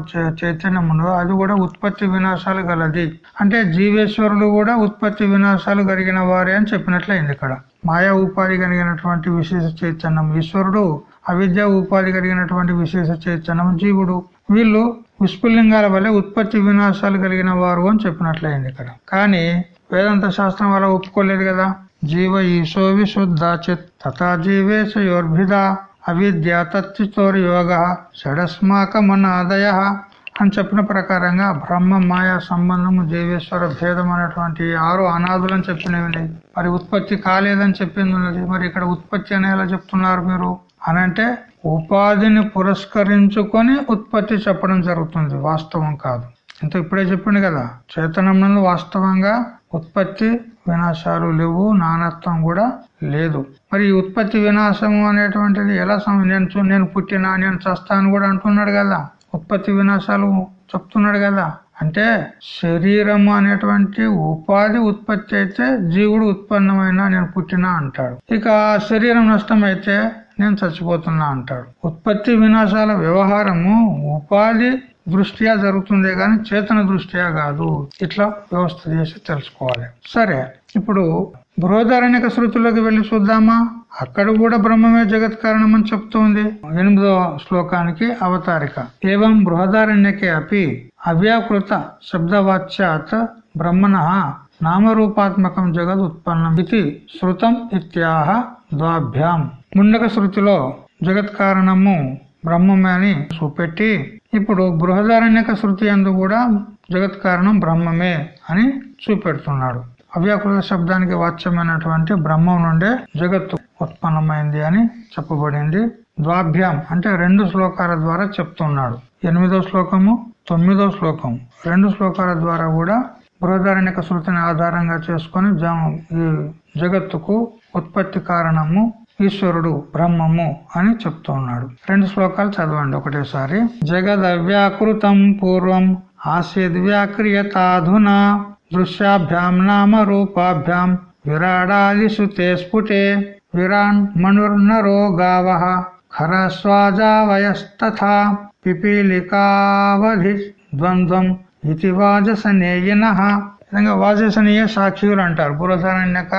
చైతన్యం ఉన్నదో అది కూడా ఉత్పత్తి వినాశాలు గలది. అంటే జీవేశ్వరులు కూడా ఉత్పత్తి వినాశాలు కలిగిన వారే అని చెప్పినట్లయింది ఇక్కడ. మాయా ఉపాధి కలిగినటువంటి విశేష చైతన్యం. ఈశ్వరుడు అవిద్య ఉపాధి కలిగినటువంటి విశేష చైతన్యం జీవుడు. వీళ్ళు విస్ఫుల్లింగాల వల్ల ఉత్పత్తి వినాశాలు కలిగిన వారు అని చెప్పినట్లయింది ఇక్కడ. కానీ వేదాంత శాస్త్రం వల్ల ఒప్పుకోలేదు కదా. జీవ ఈశో విశుద్ధ చిత్ తథా జీవేశయోర్భిద అవిద్య తత్తితోర్ యోగ షడస్మాకమనాదయ అని చెప్పిన ప్రకారంగా బ్రహ్మ మాయా సంబంధము జీవేశ్వర భేదం అనేటువంటి ఆరు అనాథులని చెప్పినవి. మరి ఉత్పత్తి కాలేదని చెప్పింది ఉన్నది మరి ఇక్కడ ఉత్పత్తి అని ఎలా చెప్తున్నారు మీరు? అనంటే ఉపాధిని పురస్కరించుకొని ఉత్పత్తి చెప్పడం జరుగుతుంది. వాస్తవం కాదు. ఇంత ఇప్పుడే చెప్పింది కదా. చేతనం వాస్తవంగా ఉత్పత్తి వినాశాలు లేవు నానత్వం కూడా లేదు. మరి ఉత్పత్తి వినాశము అనేటువంటిది ఎలా నేను నేను పుట్టినా నేను చస్తాను కూడా అంటున్నాడు కదా. ఉత్పత్తి వినాశాలు చెప్తున్నాడు కదా. అంటే శరీరము అనేటువంటి ఉపాధి ఉత్పత్తి అయితే జీవుడు ఉత్పన్నమైన నేను పుట్టినా అంటాడు. ఇక శరీరం నష్టం అయితే నేను చచ్చిపోతున్నా అంటాడు. ఉత్పత్తి వినాశాల వ్యవహారము ఉపాధి దృష్ట్యా జరుగుతుందే కానీ చేతన దృష్ట్యా కాదు. ఇట్లా వ్యవస్థ చేసి తెలుసుకోవాలి. సరే ఇప్పుడు బృహదారణ్యక శృతిలోకి వెళ్ళి చూద్దామా? అక్కడ కూడా బ్రహ్మమే జగత్ కారణం అని చెప్తోంది. ఎనిమిదో శ్లోకానికి అవతారిక. ఏవం బృహదారణ్యకే అపి అవ్యాకృత శబ్దవాచ్యాత్ బ్రహ్మణ నామరూపాత్మకం జగత్ ఉత్పన్నం ఇది శృతం ఇత్యాహ ద్వాభ్యాం. ముండక శృతిలో జగత్ కారణము బ్రహ్మమే అని చూపెట్టి ఇప్పుడు బృహదారణ్యక శృతి అందు కూడా జగత్ కారణం బ్రహ్మమే అని చూపెడుతున్నాడు. అవ్యాకృత శబ్దానికి వాచ్యమైనటువంటి బ్రహ్మం నుండే జగత్తు ఉత్పన్నమైంది అని చెప్పబడింది. ద్వాభ్యాం అంటే రెండు శ్లోకాల ద్వారా చెప్తున్నాడు. ఎనిమిదో శ్లోకము తొమ్మిదో శ్లోకం రెండు శ్లోకాల ద్వారా కూడా బృహదారణ్యక శృతిని ఆధారంగా చేసుకుని ఈ జగత్తుకు ఉత్పత్తి కారణము ఈశ్వరుడు బ్రహ్మము అని చెప్తూ ఉన్నాడు రెండు శ్లోకాలు చదవండి ఒకటేసారి. జగదవ్యాకృతం పూర్వం ఆసేద్ వ్యాక్రియతాధునా దృశ్యాభ్యాం నామ రూపాభ్యాం విరాడాదిషు తే స్ఫుటే విరాన్ మనుర్నరో గావ ఖరస్వాజావయస్తథా పిపీలికావధి ద్వంద్వం ఇది వాజసనేయన విధంగా వాజసనీయ సాక్షులు అంటారు. పురసారణ్యక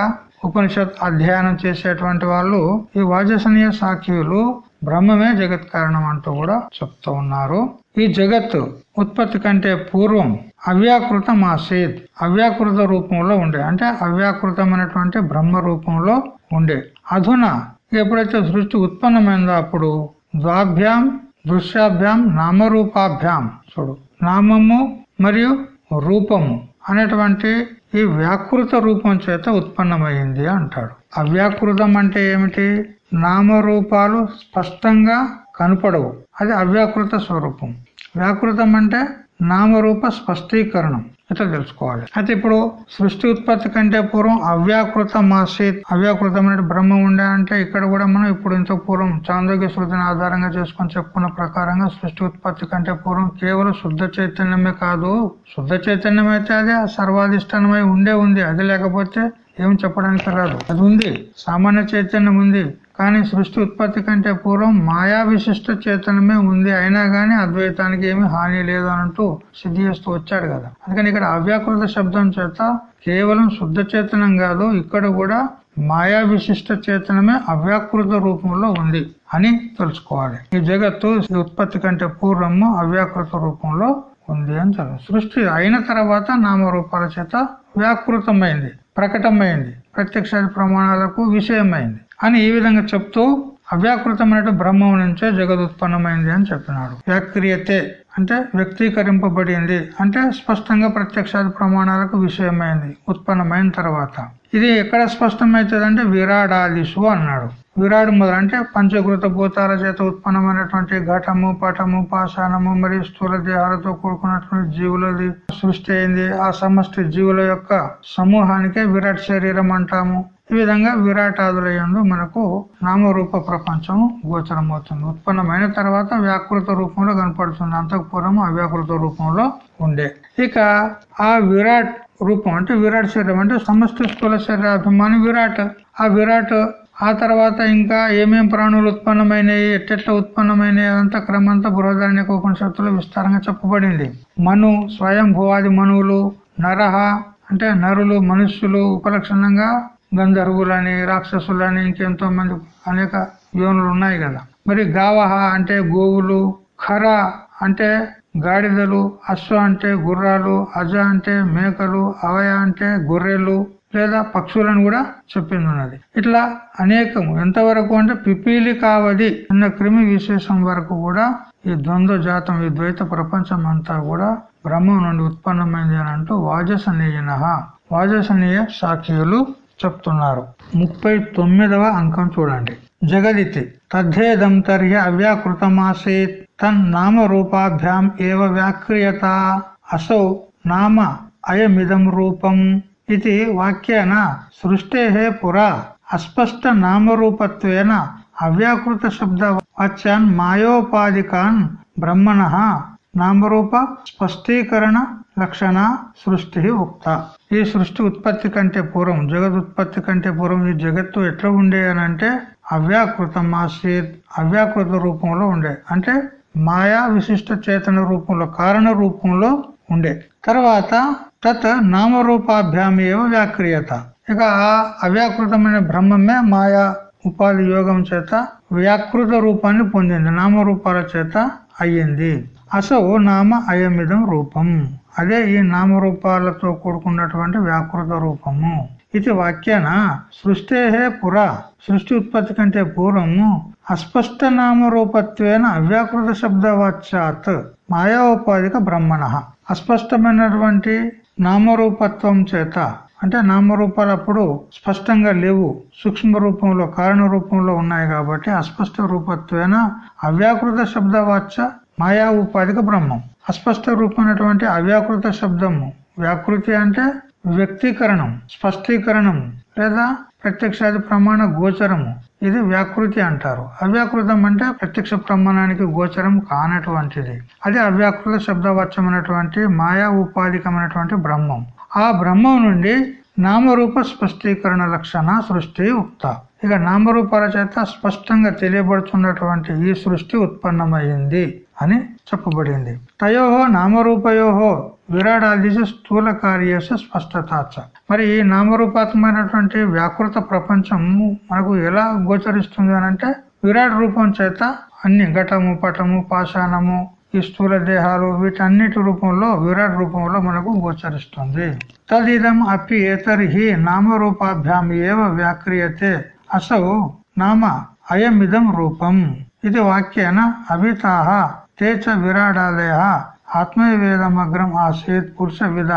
ఉపనిషత్ అధ్యయనం చేసేటువంటి వాళ్ళు ఈ వాజసనీయ సాఖ్యులు బ్రహ్మమే జగత్ కారణం అంటూ కూడా చెప్తూ ఉన్నారు. ఈ జగత్ ఉత్పత్తి కంటే పూర్వం అవ్యాకృతం ఆసేద్ అవ్యాకృత రూపంలో ఉండే అంటే అవ్యాకృతమైనటువంటి బ్రహ్మ రూపంలో ఉండే. అధున ఎప్పుడైతే సృష్టి ఉత్పన్నమైందో అప్పుడు ద్వాభ్యాం దృశ్యాభ్యాం నామరూపాభ్యాం. చూడు నామము మరియు రూపము అనేటువంటి ఈ వ్యాకృత రూపం చేత ఉత్పన్నమైంది అంటాడు. అవ్యాకృతం అంటే ఏమిటి? నామరూపాలు స్పష్టంగా కనపడవు. అది అవ్యాకృత స్వరూపం. వ్యాకృతం అంటే నామరూప స్పష్టీకరణం. ఇట్లా తెలుసుకోవాలి. అయితే ఇప్పుడు సృష్టి ఉత్పత్తి కంటే పూర్వం అవ్యాకృత మాసీత్ అవ్యాకృతమైన బ్రహ్మ ఉండే అంటే ఇక్కడ కూడా మనం ఇప్పుడు ఇంత పూర్వం చాందోగ్య శృతిని ఆధారంగా చేసుకొని చెప్పుకున్న ప్రకారంగా సృష్టి ఉత్పత్తి కంటే పూర్వం కేవలం శుద్ధ చైతన్యమే కాదు శుద్ధ చైతన్యం అయితే అదే సర్వాధిష్టానమై ఉండే ఉంది. అది లేకపోతే ఏం చెప్పడానికి రాదు. అది ఉంది సామాన్య చైతన్యం ఉంది. కానీ సృష్టి ఉత్పత్తి కంటే పూర్వం మాయా విశిష్ట చేతనమే ఉంది. అయినా గానీ అద్వైతానికి ఏమి హాని లేదు అంటూ సిద్ధి చేస్తూ వచ్చాడు కదా. అందుకని ఇక్కడ అవ్యాకృత శబ్దం చేత కేవలం శుద్ధ చేతనం కాదు ఇక్కడ కూడా మాయా విశిష్ట చేతనమే అవ్యాకృత రూపంలో ఉంది అని తెలుసుకోవాలి. ఈ జగత్తు ఉత్పత్తి కంటే పూర్వము అవ్యాకృత రూపంలో ఉంది అని చదువు సృష్టి అయిన తర్వాత నామరూపాల చేత వ్యాకృతమైంది. ప్రకటమైంది. ప్రత్యక్ష ప్రమాణాలకు విషయమైంది. అని ఈ విధంగా చెప్తూ అవ్యాకృతమైన బ్రహ్మం నుంచే జగదుత్పన్నమైంది అని చెప్పినాడు. వ్యాక్రియతే అంటే వ్యక్తీకరింపబడింది అంటే స్పష్టంగా ప్రత్యక్షాది ప్రమాణాలకు విషయమైంది ఉత్పన్నమైన తర్వాత. ఇది ఎక్కడ స్పష్టమవుతుంది అంటే విరాడాదిషు అన్నాడు. విరాడు మొదలు అంటే పంచకృత భూతాల చేత ఉత్పన్నమైనటువంటి ఘటము పటము పాషాణము మరియు స్థూల దేహాలతో కూడుకున్నటువంటి జీవులది సృష్టి అయింది. ఆ సమస్త జీవుల యొక్క సమూహానికే విరాట్ శరీరం అంటాము. ఈ విధంగా విరాటాదులయందు మనకు నామరూప ప్రపంచం గోచరమవుతుంది. ఉత్పన్నమైన తర్వాత వ్యాకృత రూపంలో కనపడుతుంది. అంతఃపురం అవ్యాకృత రూపంలో ఉండే. ఇక ఆ విరాట్ రూపం అంటే విరాట్ శరీరం అంటే సమస్త స్థూల శరీరాభిమాని విరాట్. ఆ విరాట్ ఆ తర్వాత ఇంకా ఏమేం ప్రాణులు ఉత్పన్నమైనవి ఎట్టెట్ల ఉత్పన్నమైనవి అదంతా క్రమంతా బృహదారణ్యక ఉపనిషత్తులో విస్తారంగా చెప్పబడింది. మను స్వయం భూవాది మనువులు నరహ అంటే నరులు మనుష్యులు ఉపలక్షణంగా గంధర్వులని రాక్షసులని ఇంకెంతో మంది అనేక యోనులు ఉన్నాయి కదా. మరి గావహ అంటే గోవులు ఖర అంటే గాడిదలు అశ్వ అంటే గుర్రాలు అజ అంటే మేకలు అవయ అంటే గొర్రెలు లేదా పక్షులను కూడా చెప్పింది ఉన్నది. ఇట్లా అనేకము. ఎంతవరకు అంటే పిపీలి కావది అన్న క్రిమి విశేషం వరకు కూడా ఈ ద్వంద్వ జాతం ఈ ద్వైత ప్రపంచం అంతా కూడా బ్రహ్మం నుండి ఉత్పన్నమైంది అని అంటూ వాజసనీయన వాజసనీయ సాక్షియులు చెప్తున్నారు. ముప్పై తొమ్మిదవ అంకం చూడండి. జగదితి తద్ధేదం తర్య అవ్యాకృతమాసీత్ తన్ నామ రూపాభ్యాం ఏవ వ్యాక్రియత అసౌ నామ అయమిదం రూపం. ఇది వాక్యేన సృష్టే పురా అస్పష్ట నామరూపత్వేన అవ్యాకృత శబ్ద వాచ్యాన్ మాయోపాధికాన్ బ్రహ్మణ నామరూప స్పష్టీకరణ లక్షణ సృష్టి ఉక్త ఈ సృష్టి ఉత్పత్తి కంటే పూర్వం జగత్ ఉత్పత్తి కంటే పూర్వం ఈ జగత్తు ఎట్లా ఉండే అని అంటే అవ్యాకృతం ఆసీత్ అవ్యాకృత రూపంలో ఉండే. అంటే మాయా విశిష్ట చేతన రూపంలో కారణ రూపంలో ఉండే. తర్వాత తత్ నామరూపాభ్యామేవ వ్యాక్రియత. ఇక ఆ అవ్యాకృతమైన బ్రహ్మమే మాయా ఉపాధి యోగం చేత వ్యాకృత రూపాన్ని పొందింది నామరూపాల చేత అయ్యింది. అసౌ నామ అయమిదం రూపం. అదే ఈ నామరూపాలతో కూడుకున్నటువంటి వ్యాకృత రూపము. ఇది వాక్యన సృష్టే పురా సృష్టి ఉత్పత్తి కంటే పూర్వము అస్పష్ట నామరూపత్వేన అవ్యాకృత శబ్దవాచ్యాత్ మాయాోపాధిక బ్రహ్మణ. అస్పష్టమైనటువంటి నామరూపత్వం చేత అంటే నామరూపాలు అప్పుడు స్పష్టంగా లేవు సూక్ష్మ రూపంలో కారణ రూపంలో ఉన్నాయి కాబట్టి అస్పష్ట రూపత్వేన అవ్యాకృత శబ్దవాచ్య మాయా ఉపాధిక బ్రహ్మం. అస్పష్ట రూపమైనటువంటి అవ్యాకృత శబ్దము వ్యాకృతి అంటే వ్యక్తీకరణం స్పష్టీకరణం లేదా ప్రత్యక్షాది ప్రమాణ గోచరము. ఇది వ్యాకృతి అంటారు. అవ్యాకృతం అంటే ప్రత్యక్ష ప్రమాణానికి గోచరం కానటువంటిది. అది అవ్యాకృత శబ్దవాచ్యమైనటువంటి మాయా ఉపాధికమైనటువంటి బ్రహ్మం. ఆ బ్రహ్మం నుండి నామరూప స్పష్టీకరణ లక్షణ సృష్టి ఉక్త. ఇక నామరూపాల చేత స్పష్టంగా తెలియబడుతున్నటువంటి ఈ సృష్టి ఉత్పన్నమైంది అని చెప్పబడింది. తయోహో నామరూపయోహో విరాడాదిశ స్థూల కార్యేశ స్పష్టతాచ. మరి ఈ నామరూపాత్మకమైనటువంటి వ్యాకృత ప్రపంచం మనకు ఎలా గోచరిస్తుంది అంటే విరాట్ రూపం చేత అన్ని ఘటము పటము పాషాణము ఈ స్థూల దేహాలు వీటన్నిటి రూపంలో విరాట్ రూపంలో మనకు గోచరిస్తుంది. తదిదం అప్పి ఏతర్హి నామరూపాభ్యాం ఏవ వ్యాక్రియతే అసౌ నామ అయమిదం రూపం. ఇది వాక్యేన అభితాహ తేచ విరాడాలయ ఆత్మవేదమగ్రం ఆసీత్ పురుష విధ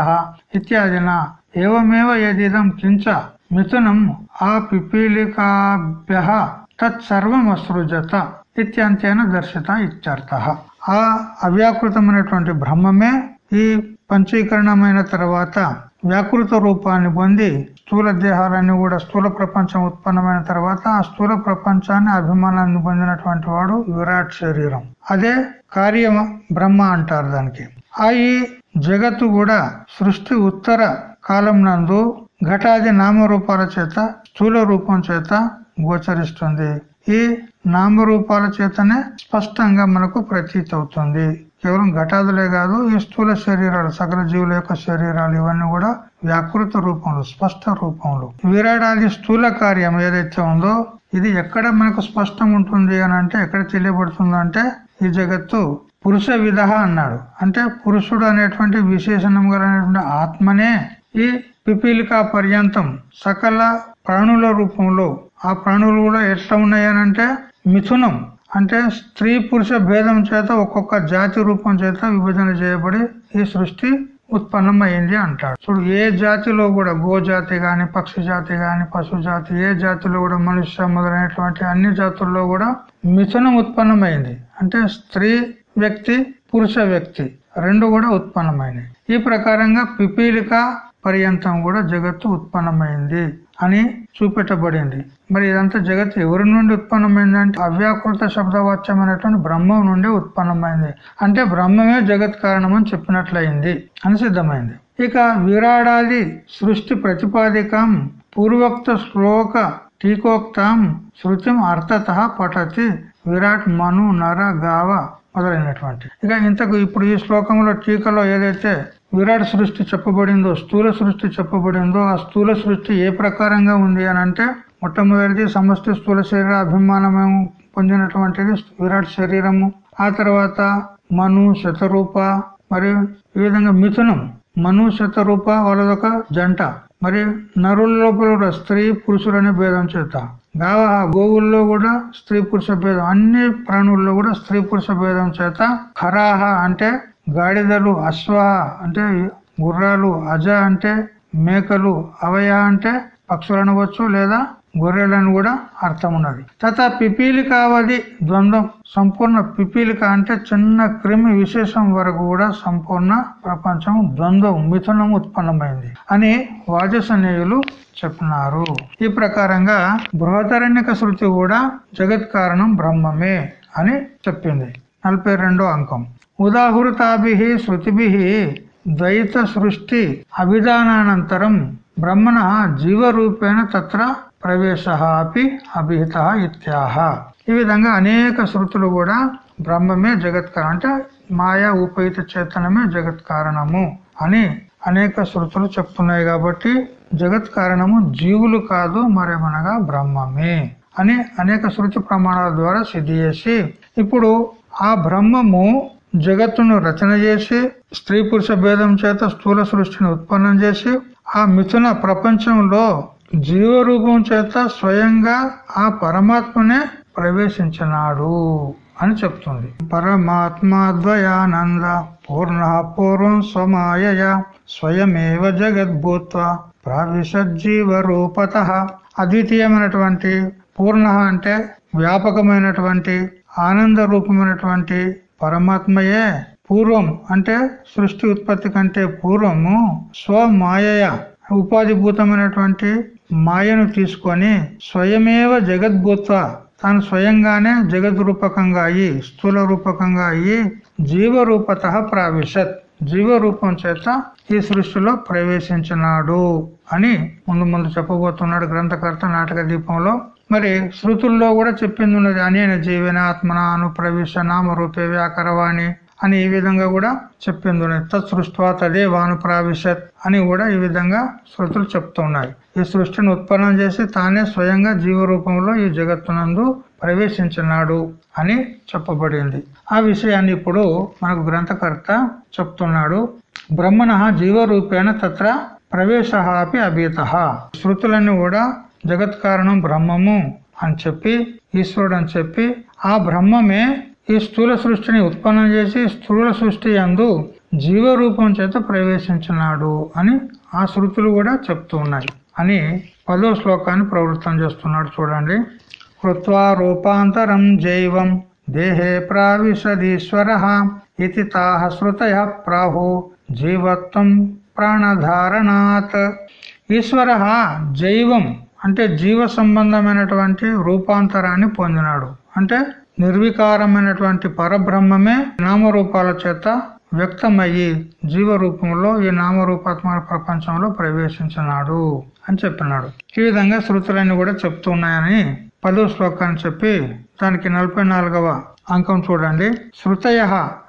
ఇత్యాదిన. ఏవమేవ యదిదం కించ మిథునం ఆ పిపీలికాభ్య తత్సర్వమసృజత ఇత్యంతేన దర్శిత ఇత్యర్థ. ఆ అవ్యాకృతమైనటువంటి బ్రహ్మమే ఈ పంచీకరణమైన తర్వాత వ్యాకృత రూపాన్ని పొంది స్థూల దేహాలన్నీ కూడా స్థూల ప్రపంచం ఉత్పన్నమైన తర్వాత ఆ స్థూల ప్రపంచాన్ని అభిమానాన్ని పొందినటువంటి వాడు విరాట్ శరీరం. అదే కార్య బ్రహ్మ అంటారు దానికి. ఆ ఈ జగత్తు కూడా సృష్టి ఉత్తర కాలం నందు ఘటాది నామరూపాల చేత స్థూల రూపం చేత గోచరిస్తుంది. ఈ నామరూపాల చేతనే స్పష్టంగా మనకు ప్రతీతి అవుతుంది కేవలం ఘటాదులే కాదు ఈ స్థూల శరీరాలు సకల జీవుల యొక్క శరీరాలు ఇవన్నీ కూడా వ్యాకృత రూపంలో స్పష్ట రూపంలో. విరాడాది స్థూల కార్యం ఏదైతే ఉందో ఇది ఎక్కడ మనకు స్పష్టం ఉంటుంది అని అంటే ఎక్కడ తెలియబడుతుందంటే ఈ జగత్తు పురుష విధ అన్నాడు. అంటే పురుషుడు అనేటువంటి విశేషణం ఆత్మనే ఈ పిపీలికా పర్యంతం సకల ప్రాణుల రూపంలో ఆ ప్రాణులు కూడా ఎట్లా ఉన్నాయనంటే మిథునం. అంటే స్త్రీ పురుష భేదం చేత ఒక్కొక్క జాతి రూపం చేత విభజన చేయబడి ఈ సృష్టి ఉత్పన్నమైంది అంటాడు. చూడు ఏ జాతిలో కూడా గోజాతి గాని పక్షి జాతి గాని పశు జాతి ఏ జాతిలో కూడా మనుష్య మొదలైనటువంటి అన్ని జాతుల్లో కూడా మిథునం ఉత్పన్నమైంది. అంటే స్త్రీ వ్యక్తి పురుష వ్యక్తి రెండు కూడా ఉత్పన్నమైనవి. ఈ ప్రకారంగా పిపీలిక పర్యంతం కూడా జగత్తు ఉత్పన్నమైంది. అని చూపెట్టబడింది. మరి ఇదంతా జగత్ ఎవరి నుండి ఉత్పన్నమైందంటే అవ్యాకృత శబ్దవాచ్యమైనటువంటి బ్రహ్మం నుండి ఉత్పన్నమైంది. అంటే బ్రహ్మమే జగత్ కారణం అని చెప్పినట్లయింది అని సిద్ధమైంది. ఇక విరాడాది సృష్టి ప్రతిపాదికం పూర్వోక్త శ్లోక టీకోక్తం శృతిం అర్థత పఠతి. విరాట్ మను నర గావ మొదలైనటువంటి. ఇక ఇంతకు ఇప్పుడు ఈ శ్లోకంలో టీకలో ఏదైతే విరాట్ సృష్టి చెప్పబడిందో స్థూల సృష్టి చెప్పబడిందో ఆ స్థూల సృష్టి ఏ ప్రకారంగా ఉంది అని అంటే మొట్టమొదటిది సమస్త స్థూల శరీర అభిమానము పొందినటువంటిది విరాట్ శరీరము. ఆ తర్వాత మను శతరూప మరియు ఈ విధంగా మిథునం మను శతరూప వాళ్ళదొక జంట. మరి నరుల లోపల కూడా స్త్రీ పురుషులనే భేదం చేత. గావ గోవుల్లో కూడా స్త్రీ పురుష భేదం అన్ని ప్రాణుల్లో కూడా స్త్రీ పురుష భేదం చేత ఖరాహ అంటే గాడిదలు అశ్వ అంటే గుర్రాలు అజ అంటే మేకలు అవయ అంటే పక్షులు అనవచ్చు లేదా గొర్రెలను కూడా అర్థం ఉన్నది తత పిపీలికావది ద్వంద్వం సంపూర్ణ పిపీలిక అంటే చిన్న క్రిమి విశేషం వరకు కూడా సంపూర్ణ ప్రపంచం ద్వంద్వం మిథునం ఉత్పన్నమైంది అని వాజసనేయులు చెప్పినారు. ఈ ప్రకారంగా బృహదరణ్యక శృతి కూడా జగత్ కారణం బ్రహ్మమే అని చెప్పింది. నలభై అంకం. ఉదాహృతాభి శృతిభి ద్వైత సృష్టి అభిధానానంతరం బ్రహ్మణ జీవరూపేణ తత్ర ప్రవేశ అపి అభిహిత ఇత్యాహ. ఈ విధంగా అనేక శృతులు కూడా బ్రహ్మమే జగత్ కారణం అంటే మాయా ఉపయుత చేతనమే జగత్ కారణము అని అనేక శృతులు చెప్తున్నాయి కాబట్టి జగత్ కారణము జీవులు కాదు మరేమనగా బ్రహ్మమే అని అనేక శృతి ప్రమాణాల ద్వారా సిద్ధి చేసి ఇప్పుడు ఆ బ్రహ్మము జగత్తును రచన చేసి స్త్రీ పురుష భేదం చేత స్థూల సృష్టిని ఉత్పన్నం చేసి ఆ మిథున ప్రపంచంలో జీవరూపం చేత స్వయంగా ఆ పరమాత్మనే ప్రవేశించినాడు అని చెప్తుంది. పరమాత్మాద్వయానంద పూర్ణ పూర్వం స్వమాయ స్వయమేవ జగద్భూత్వ ప్రావిశజ్జీవ రూపత అద్వితీయమైనటువంటి పూర్ణ అంటే వ్యాపకమైనటువంటి ఆనంద రూపమైనటువంటి పరమాత్మయే పూర్వం అంటే సృష్టి ఉత్పత్తి కంటే పూర్వము స్వమాయ ఉపాధిభూతమైనటువంటి మాయను తీసుకొని స్వయమేవ జగద్భూత్వ తాను స్వయంగానే జగద్రూపకంగా అయ్యి స్థూల రూపకంగా అయ్యి జీవరూపత ప్రావిశత్. జీవరూపం చేత ఈ సృష్టిలో ప్రవేశించినాడు అని ముందు ముందు చెప్పబోతున్నాడు గ్రంథకర్త నాటక దీపంలో. మరి శృతుల్లో కూడా చెప్పింది ఉన్నది అనేన జీవన ఆత్మన అనుప్రవేశ నామ రూపే వ్యాకరవాణి. అని ఈ విధంగా కూడా చెప్పింది. ఉన్నది తత్సృష్వా తదే వాను ప్రావిశత్ అని కూడా ఈ విధంగా శృతులు చెప్తున్నాయి ఈ సృష్టిని ఉత్పన్నం చేసి తానే స్వయంగా జీవరూపంలో ఈ జగత్తునందు ప్రవేశించినాడు అని చెప్పబడింది. ఆ విషయాన్ని ఇప్పుడు మనకు గ్రంథకర్త చెప్తున్నాడు. బ్రహ్మణ జీవరూపేణ తత్ర ప్రవేశ అపి అభీత. శృతులన్నీ కూడా జగత్ కారణం బ్రహ్మము అని చెప్పి ఈశ్వరుడు అని చెప్పి ఆ బ్రహ్మమే ఈ స్థూల సృష్టిని ఉత్పన్నం చేసి స్థూల సృష్టి అందు జీవరూపం చేత ప్రవేశించినాడు అని ఆ శృతులు కూడా చెప్తూ ఉన్నాయి. అని పదో శ్లోకాన్ని ప్రవృత్తం చేస్తున్నాడు చూడండి. కృత్వా రూపాంతరం జైవం దేహే ప్రావిశదీశ్వర ఇది తాహ శృతయ ప్రాహు జీవత్వం ప్రాణధారణాత్. ఈశ్వర జైవం అంటే జీవ సంబంధమైనటువంటి రూపాంతరాన్ని పొందినాడు. అంటే నిర్వికారమైనటువంటి పరబ్రహ్మమే నామరూపాల చేత వ్యక్తమయ్యి జీవ రూపంలో ఈ నామరూపాత్మక ప్రపంచంలో ప్రవేశించినాడు అని చెప్పినాడు. ఈ విధంగా శృతులన్నీ కూడా చెప్తున్నాయని పదో శ్లోకాన్ని చెప్పి దానికి నలభై నాలుగవ అంకం చూడండి. శృతయ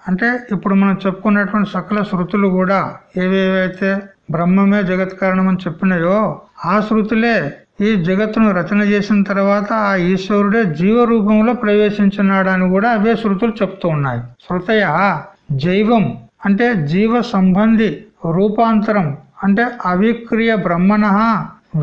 అంటే ఇప్పుడు మనం చెప్పుకున్నటువంటి సకల శృతులు కూడా ఏవేవైతే బ్రహ్మమే జగత్ కారణం అని చెప్పినాయో ఆ శృతులే ఈ జగత్తును రచన చేసిన తర్వాత ఆ ఈశ్వరుడే జీవరూపంలో ప్రవేశించినాడు అని కూడా అవే శృతులు చెప్తూ ఉన్నాయి. శృతయ జైవం అంటే జీవ సంబంధి రూపాంతరం అంటే అవిక్రియ బ్రహ్మణ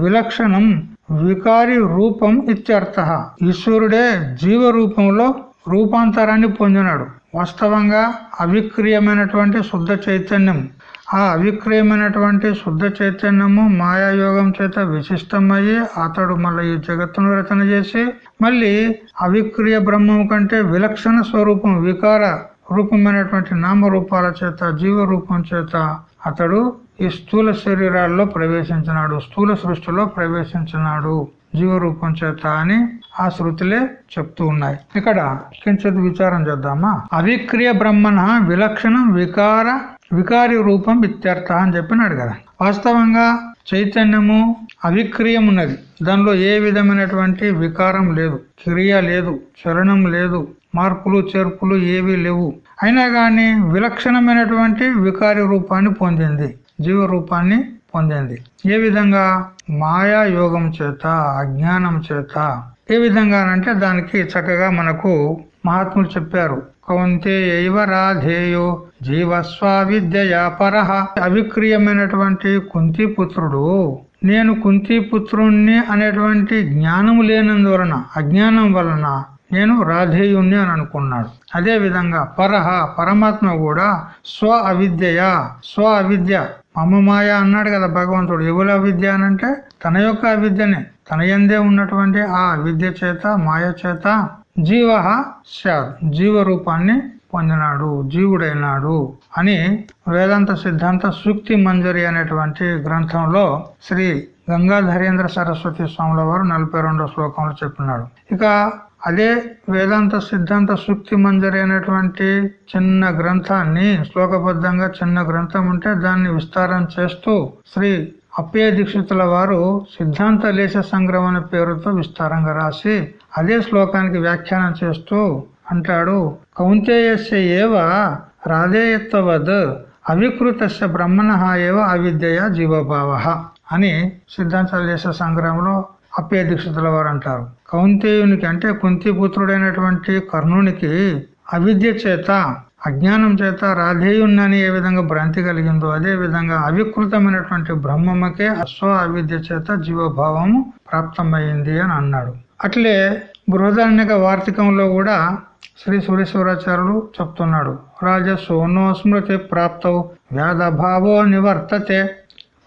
విలక్షణం వికారి రూపం ఇత్యర్థ. ఈశ్వరుడే జీవ రూపంలో రూపాంతరాన్ని పొందినాడు. వాస్తవంగా అవిక్రియమైనటువంటి శుద్ధ చైతన్యం ఆ అవిక్రియమైనటువంటి శుద్ధ చైతన్యము మాయాయోగం చేత విశిష్టమయ్యి అతడు మళ్ళీ ఈ జగత్తును రచన చేసి మళ్ళీ అవిక్రియ బ్రహ్మం కంటే విలక్షణ స్వరూపం వికార రూపమైనటువంటి నామరూపాల చేత జీవ రూపం చేత అతడు ఈ స్థూల శరీరాల్లో ప్రవేశించినాడు స్థూల సృష్టిలో ప్రవేశించినాడు జీవరూపం చేత అని ఆ శృతులే చెప్తూ ఉన్నాయి. ఇక్కడ కించిత్ విచారం చేద్దామా? అవిక్రియ బ్రహ్మణ విలక్షణం వికార వికారి రూపం ఇత్యర్థ అని చెప్పినాడు కదా. వాస్తవంగా చైతన్యము అవిక్రియం ఉన్నది దానిలో ఏ విధమైనటువంటి వికారం లేదు క్రియ లేదు చలనం లేదు మార్పులు చేర్పులు ఏవి లేవు. అయినా గాని విలక్షణమైనటువంటి వికారి రూపాన్ని పొందింది జీవ రూపాన్ని పొందింది. ఏ విధంగా? మాయా యోగం చేత అజ్ఞానం చేత. ఏ విధంగా అంటే దానికి చక్కగా మనకు మహాత్ములు చెప్పారు కౌంతేయవ రాధేయో జీవస్వావిద్యయా పర. పరహ అవిక్రియమైనటువంటి పుత్రుడు నేను కుంతిపుత్రుణ్ణి అనేటువంటి జ్ఞానము లేనందువలన అజ్ఞానం వలన నేను రాధేయుణ్ణి అని అనుకున్నాడు. అదే విధంగా పరహ పరమాత్మ కూడా స్వ అవిద్యయా స్వ అవిద్య. మమ మాయ అన్నాడు కదా భగవంతుడు. ఎవరి అవిద్య అనంటే తన యొక్క అవిద్యనే తన ఎందే ఉన్నటువంటి ఆ అవిద్య చేత మాయ చేత జీవ జీవ జీవరూపాన్ని పొందినాడు జీవుడైనాడు అని వేదాంత సిద్ధాంత సూక్తి మంజరి అనేటువంటి గ్రంథంలో శ్రీ గంగాధరేంద్ర సరస్వతి స్వాముల వారు నలభై రెండో శ్లోకంలో చెప్పినాడు. ఇక అదే వేదాంత సిద్ధాంత సూక్తి మంజరి అనేటువంటి చిన్న గ్రంథాన్ని శ్లోకబద్ధంగా చిన్న గ్రంథం ఉంటే దాన్ని విస్తారం చేస్తూ శ్రీ అప్పయ్య వారు సిద్ధాంత లేశ సంగ్రహం అనే పేరుతో విస్తారంగా రాసి అదే శ్లోకానికి వ్యాఖ్యానం చేస్తూ అంటాడు. కౌంతేయస్య ఏవ రాధేయత్వవద్ అవికృతస్య బ్రహ్మణ ఏవ అవిద్య జీవభావ అని సిద్ధాంత లేశ సంగ్రహంలో అప్పయ్య దీక్షితుల వారు అంటారు. కౌంతేయునికి అంటే కుంతిపుత్రుడైనటువంటి కర్ణునికి అవిద్య చేత అజ్ఞానం చేత రాధేయుణ్ణని ఏ విధంగా భ్రాంతి కలిగిందో అదే విధంగా అవికృతమైనటువంటి బ్రహ్మమ్మకే అశ్వ అవిద్య చేత జీవభావము ప్రాప్తమైంది అని అన్నాడు. అట్లే బృహదారణ్యక వార్తికంలో కూడా శ్రీ సురేశ్వరాచార్యులు చెప్తున్నాడు. రాజసోనో స్మృతి ప్రాప్తవు వ్యాధభావో నివర్తతే.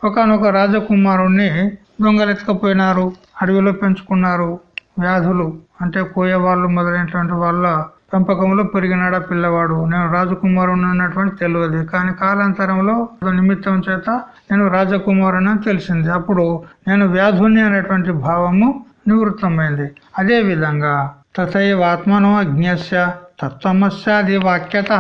ఒకనొక రాజకుమారుణ్ణి దొంగలెత్తుకపోయినారు అడవిలో పెంచుకున్నారు వ్యాధులు. అంటే కోయవాళ్ళు మొదలైనటువంటి వాళ్ళ పెంపకంలో పెరిగినాడా పిల్లవాడు. నేను రాజకుమారుని అన్నటువంటి తెలియదు. కానీ కాలాంతరంలో నిమిత్తం చేత నేను రాజకుమారుని అని తెలిసింది. అప్పుడు నేను వ్యాధుని అనేటువంటి భావము నివృత్తమైంది. అదే విధంగా తథైవ ఆత్మనో అజ్ఞస్య తత్వమస్యాది వాక్యత.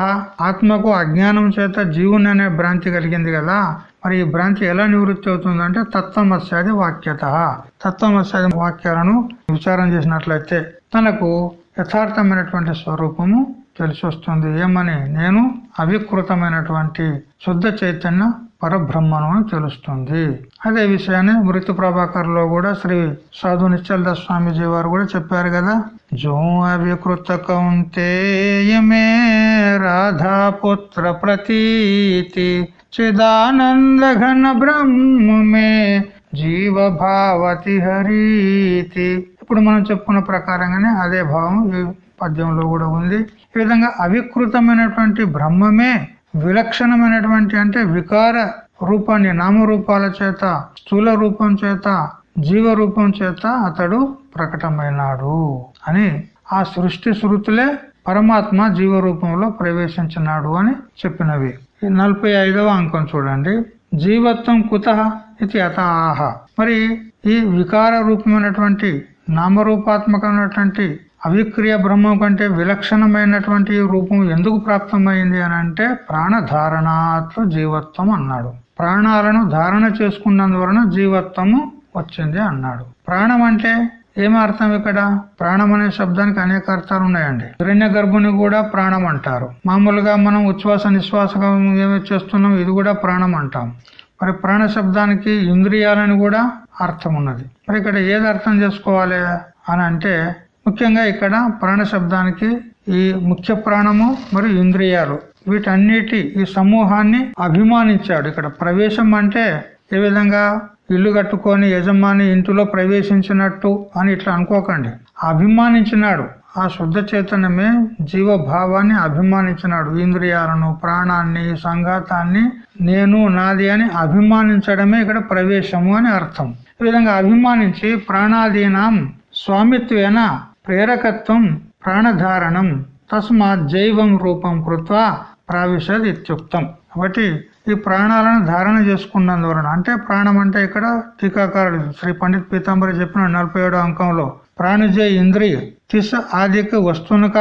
ఆత్మకు అజ్ఞానం చేత జీవుని అనే భ్రాంతి కలిగింది కదా. మరి ఈ భ్రాంతి ఎలా నివృత్తి అవుతుందంటే తత్వమస్యాది వాక్యత. తత్వమస్యాది వాక్యాలను విచారం చేసినట్లయితే తనకు యథార్థమైనటువంటి స్వరూపము తెలిసి వస్తుంది ఏమని? నేను అవికృతమైనటువంటి శుద్ధ చైతన్య పరబ్రహ్మను అని తెలుస్తుంది. అదే విషయాన్ని మృతి ప్రభాకర్లో కూడా శ్రీ సాధు నిశ్చల స్వామిజీ వారు కూడా చెప్పారు కదా. జో అవికృత కౌంతేయమే రాధాపుత్ర ప్రతీతి చిదానంద ఘన బ్రహ్మే జీవ భావతి హరీతి ఇప్పుడు మనం చెప్పుకున్న ప్రకారంగానే అదే భావం ఈ పద్యంలో కూడా ఉంది. ఈ విధంగా అవికృతమైనటువంటి బ్రహ్మమే విలక్షణమైనటువంటి అంటే వికార రూపాన్ని నామరూపాల చేత స్థూల రూపం చేత జీవ రూపం చేత అతడు ప్రకటమైనాడు అని ఆ సృష్టి శృతులే పరమాత్మ జీవ రూపంలో ప్రవేశించినాడు అని చెప్పినవి. ఈ నలభై ఐదవ అంకం చూడండి. జీవత్వం కుత ఇది అతాహ మరి ఈ వికార రూపమైనటువంటి నామరూపాత్మకమైనటువంటి అవిక్రియ బ్రహ్మం కంటే విలక్షణమైనటువంటి రూపం ఎందుకు ప్రాప్తమైంది అని అంటే ప్రాణధారణాత్వ జీవత్వం అన్నాడు. ప్రాణాలను ధారణ చేసుకున్నందువలన జీవత్వము వచ్చింది అన్నాడు. ప్రాణం అంటే ఏమర్థం అర్థం ఇక్కడ? ప్రాణం అనే శబ్దానికి అనేక అర్థాలు ఉన్నాయండి. హిరణ్య గర్భుని కూడా ప్రాణం అంటారు. మామూలుగా మనం ఉచ్ఛ్వాస నిశ్వాసగా ఏమి చేస్తున్నాం? ఇది కూడా ప్రాణం అంటాం. మరి ప్రాణ శబ్దానికి ఇంద్రియాలని కూడా అర్థం ఉన్నది మరి ఇక్కడ ఏది అర్థం చేసుకోవాలి అని అంటే ముఖ్యంగా ఇక్కడ ప్రాణ శబ్దానికి ఈ ముఖ్య ప్రాణము మరియు ఇంద్రియాలు వీటన్నిటి ఈ సమూహాన్ని అభిమానించాడు. ఇక్కడ ప్రవేశం అంటే ఏ విధంగా? ఇల్లు కట్టుకొని యజమాని ఇంటిలో ప్రవేశించినట్టు అని ఇట్లా అనుకోకండి. అభిమానించినాడు. ఆ శుద్ధ చైతన్యమే జీవభావాన్ని అభిమానించినాడు. ఇంద్రియాలను ప్రాణాన్ని సంఘాతాన్ని నేను నాది అని అభిమానించడమే ఇక్కడ ప్రవేశము అని అర్థం. ఈ విధంగా అభిమానించి ప్రాణాదీనాం స్వామిత్వేన ప్రేరకత్వం ప్రాణధారణం తస్మాత్ జైవం రూపం కృత్వా ప్రావిశద్ ఇత్యుక్తం. కాబట్టి ఈ ప్రాణాలను ధారణ చేసుకున్నందువలన అంటే ప్రాణం అంటే ఇక్కడ టీకాకారుడు శ్రీ పండిత్ పీతాంబరి చెప్పిన నలభై అంకంలో ప్రాణజయ ఇంద్రియ. తిస ఆదిక వస్తునక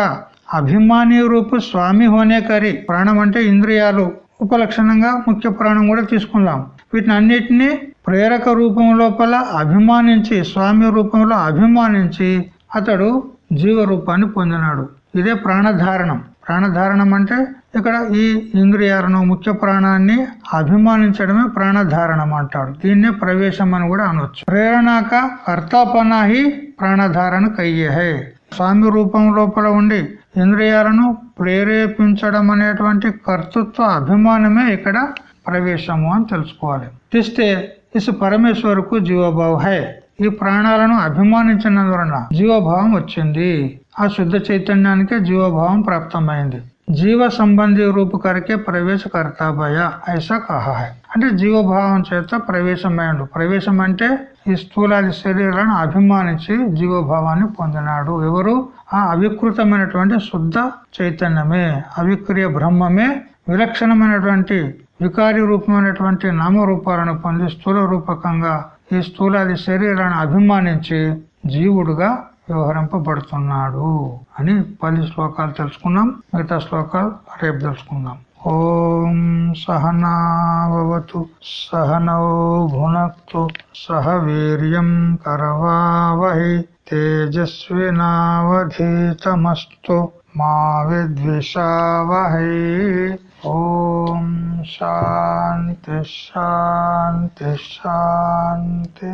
అభిమాని రూపు స్వామి హోనే కరి ప్రాణం అంటే ఇంద్రియాలు. ఉపలక్షణంగా ముఖ్య ప్రాణం కూడా తీసుకుందాం. వీటిని అన్నిటినీ ప్రేరక రూపం లోపల అభిమానించి స్వామి రూపంలో అభిమానించి అతడు జీవ రూపాన్ని పొందినాడు. ఇదే ప్రాణధారణం. ప్రాణధారణం అంటే ఇక్కడ ఈ ఇంద్రియాలను ముఖ్య ప్రాణాన్ని అభిమానించడమే ప్రాణధారణం అంటాడు దీన్నే ప్రవేశం అని కూడా అనొచ్చు. ప్రేరణాక కర్తాపనాహి ప్రాణధారణ కయ్యే స్వామి రూపం లోపల ఉండి ఇంద్రియాలను ప్రేరేపించడం అనేటువంటి కర్తృత్వ అభిమానమే ఇక్కడ ప్రవేశము అని తెలుసుకోవాలి. తెస్తే ఇస్ పరమేశ్వరుకు జీవభావ హై. ఈ ప్రాణాలను అభిమానించినందువలన జీవభావం వచ్చింది. ఆ శుద్ధ చైతన్యానికే జీవభావం ప్రాప్తమైంది. జీవ సంబంధి రూపకరకే ప్రవేశకర్తాభయ ఐసా కహా హై. అంటే జీవభావం చేత ప్రవేశమైండు ప్రవేశం అంటే ఈ స్థూలాది శరీరాలను అభిమానించి జీవభావాన్ని పొందినాడు. ఎవరు? ఆ అవికృతమైనటువంటి శుద్ధ చైతన్యమే అవిక్రియ బ్రహ్మమే. విలక్షణమైనటువంటి వికారి రూపమైనటువంటి నామరూపాలను పొంది స్థూల రూపకంగా ఈ స్థూలాది శరీరాన్ని అభిమానించి జీవుడుగా వ్యవహరింపబడుతున్నాడు అని పది శ్లోకాలు తెలుసుకున్నాం. మిగతా శ్లోకాలు రేపు తెలుసుకుందాం. ఓం సహనావతు సహనౌ భునక్తు సహ వీర్యం కరవావహి తేజస్వినావధీతమస్తు మా విద్విషావహై. ఓం శాంతి శాంతి శాంతి.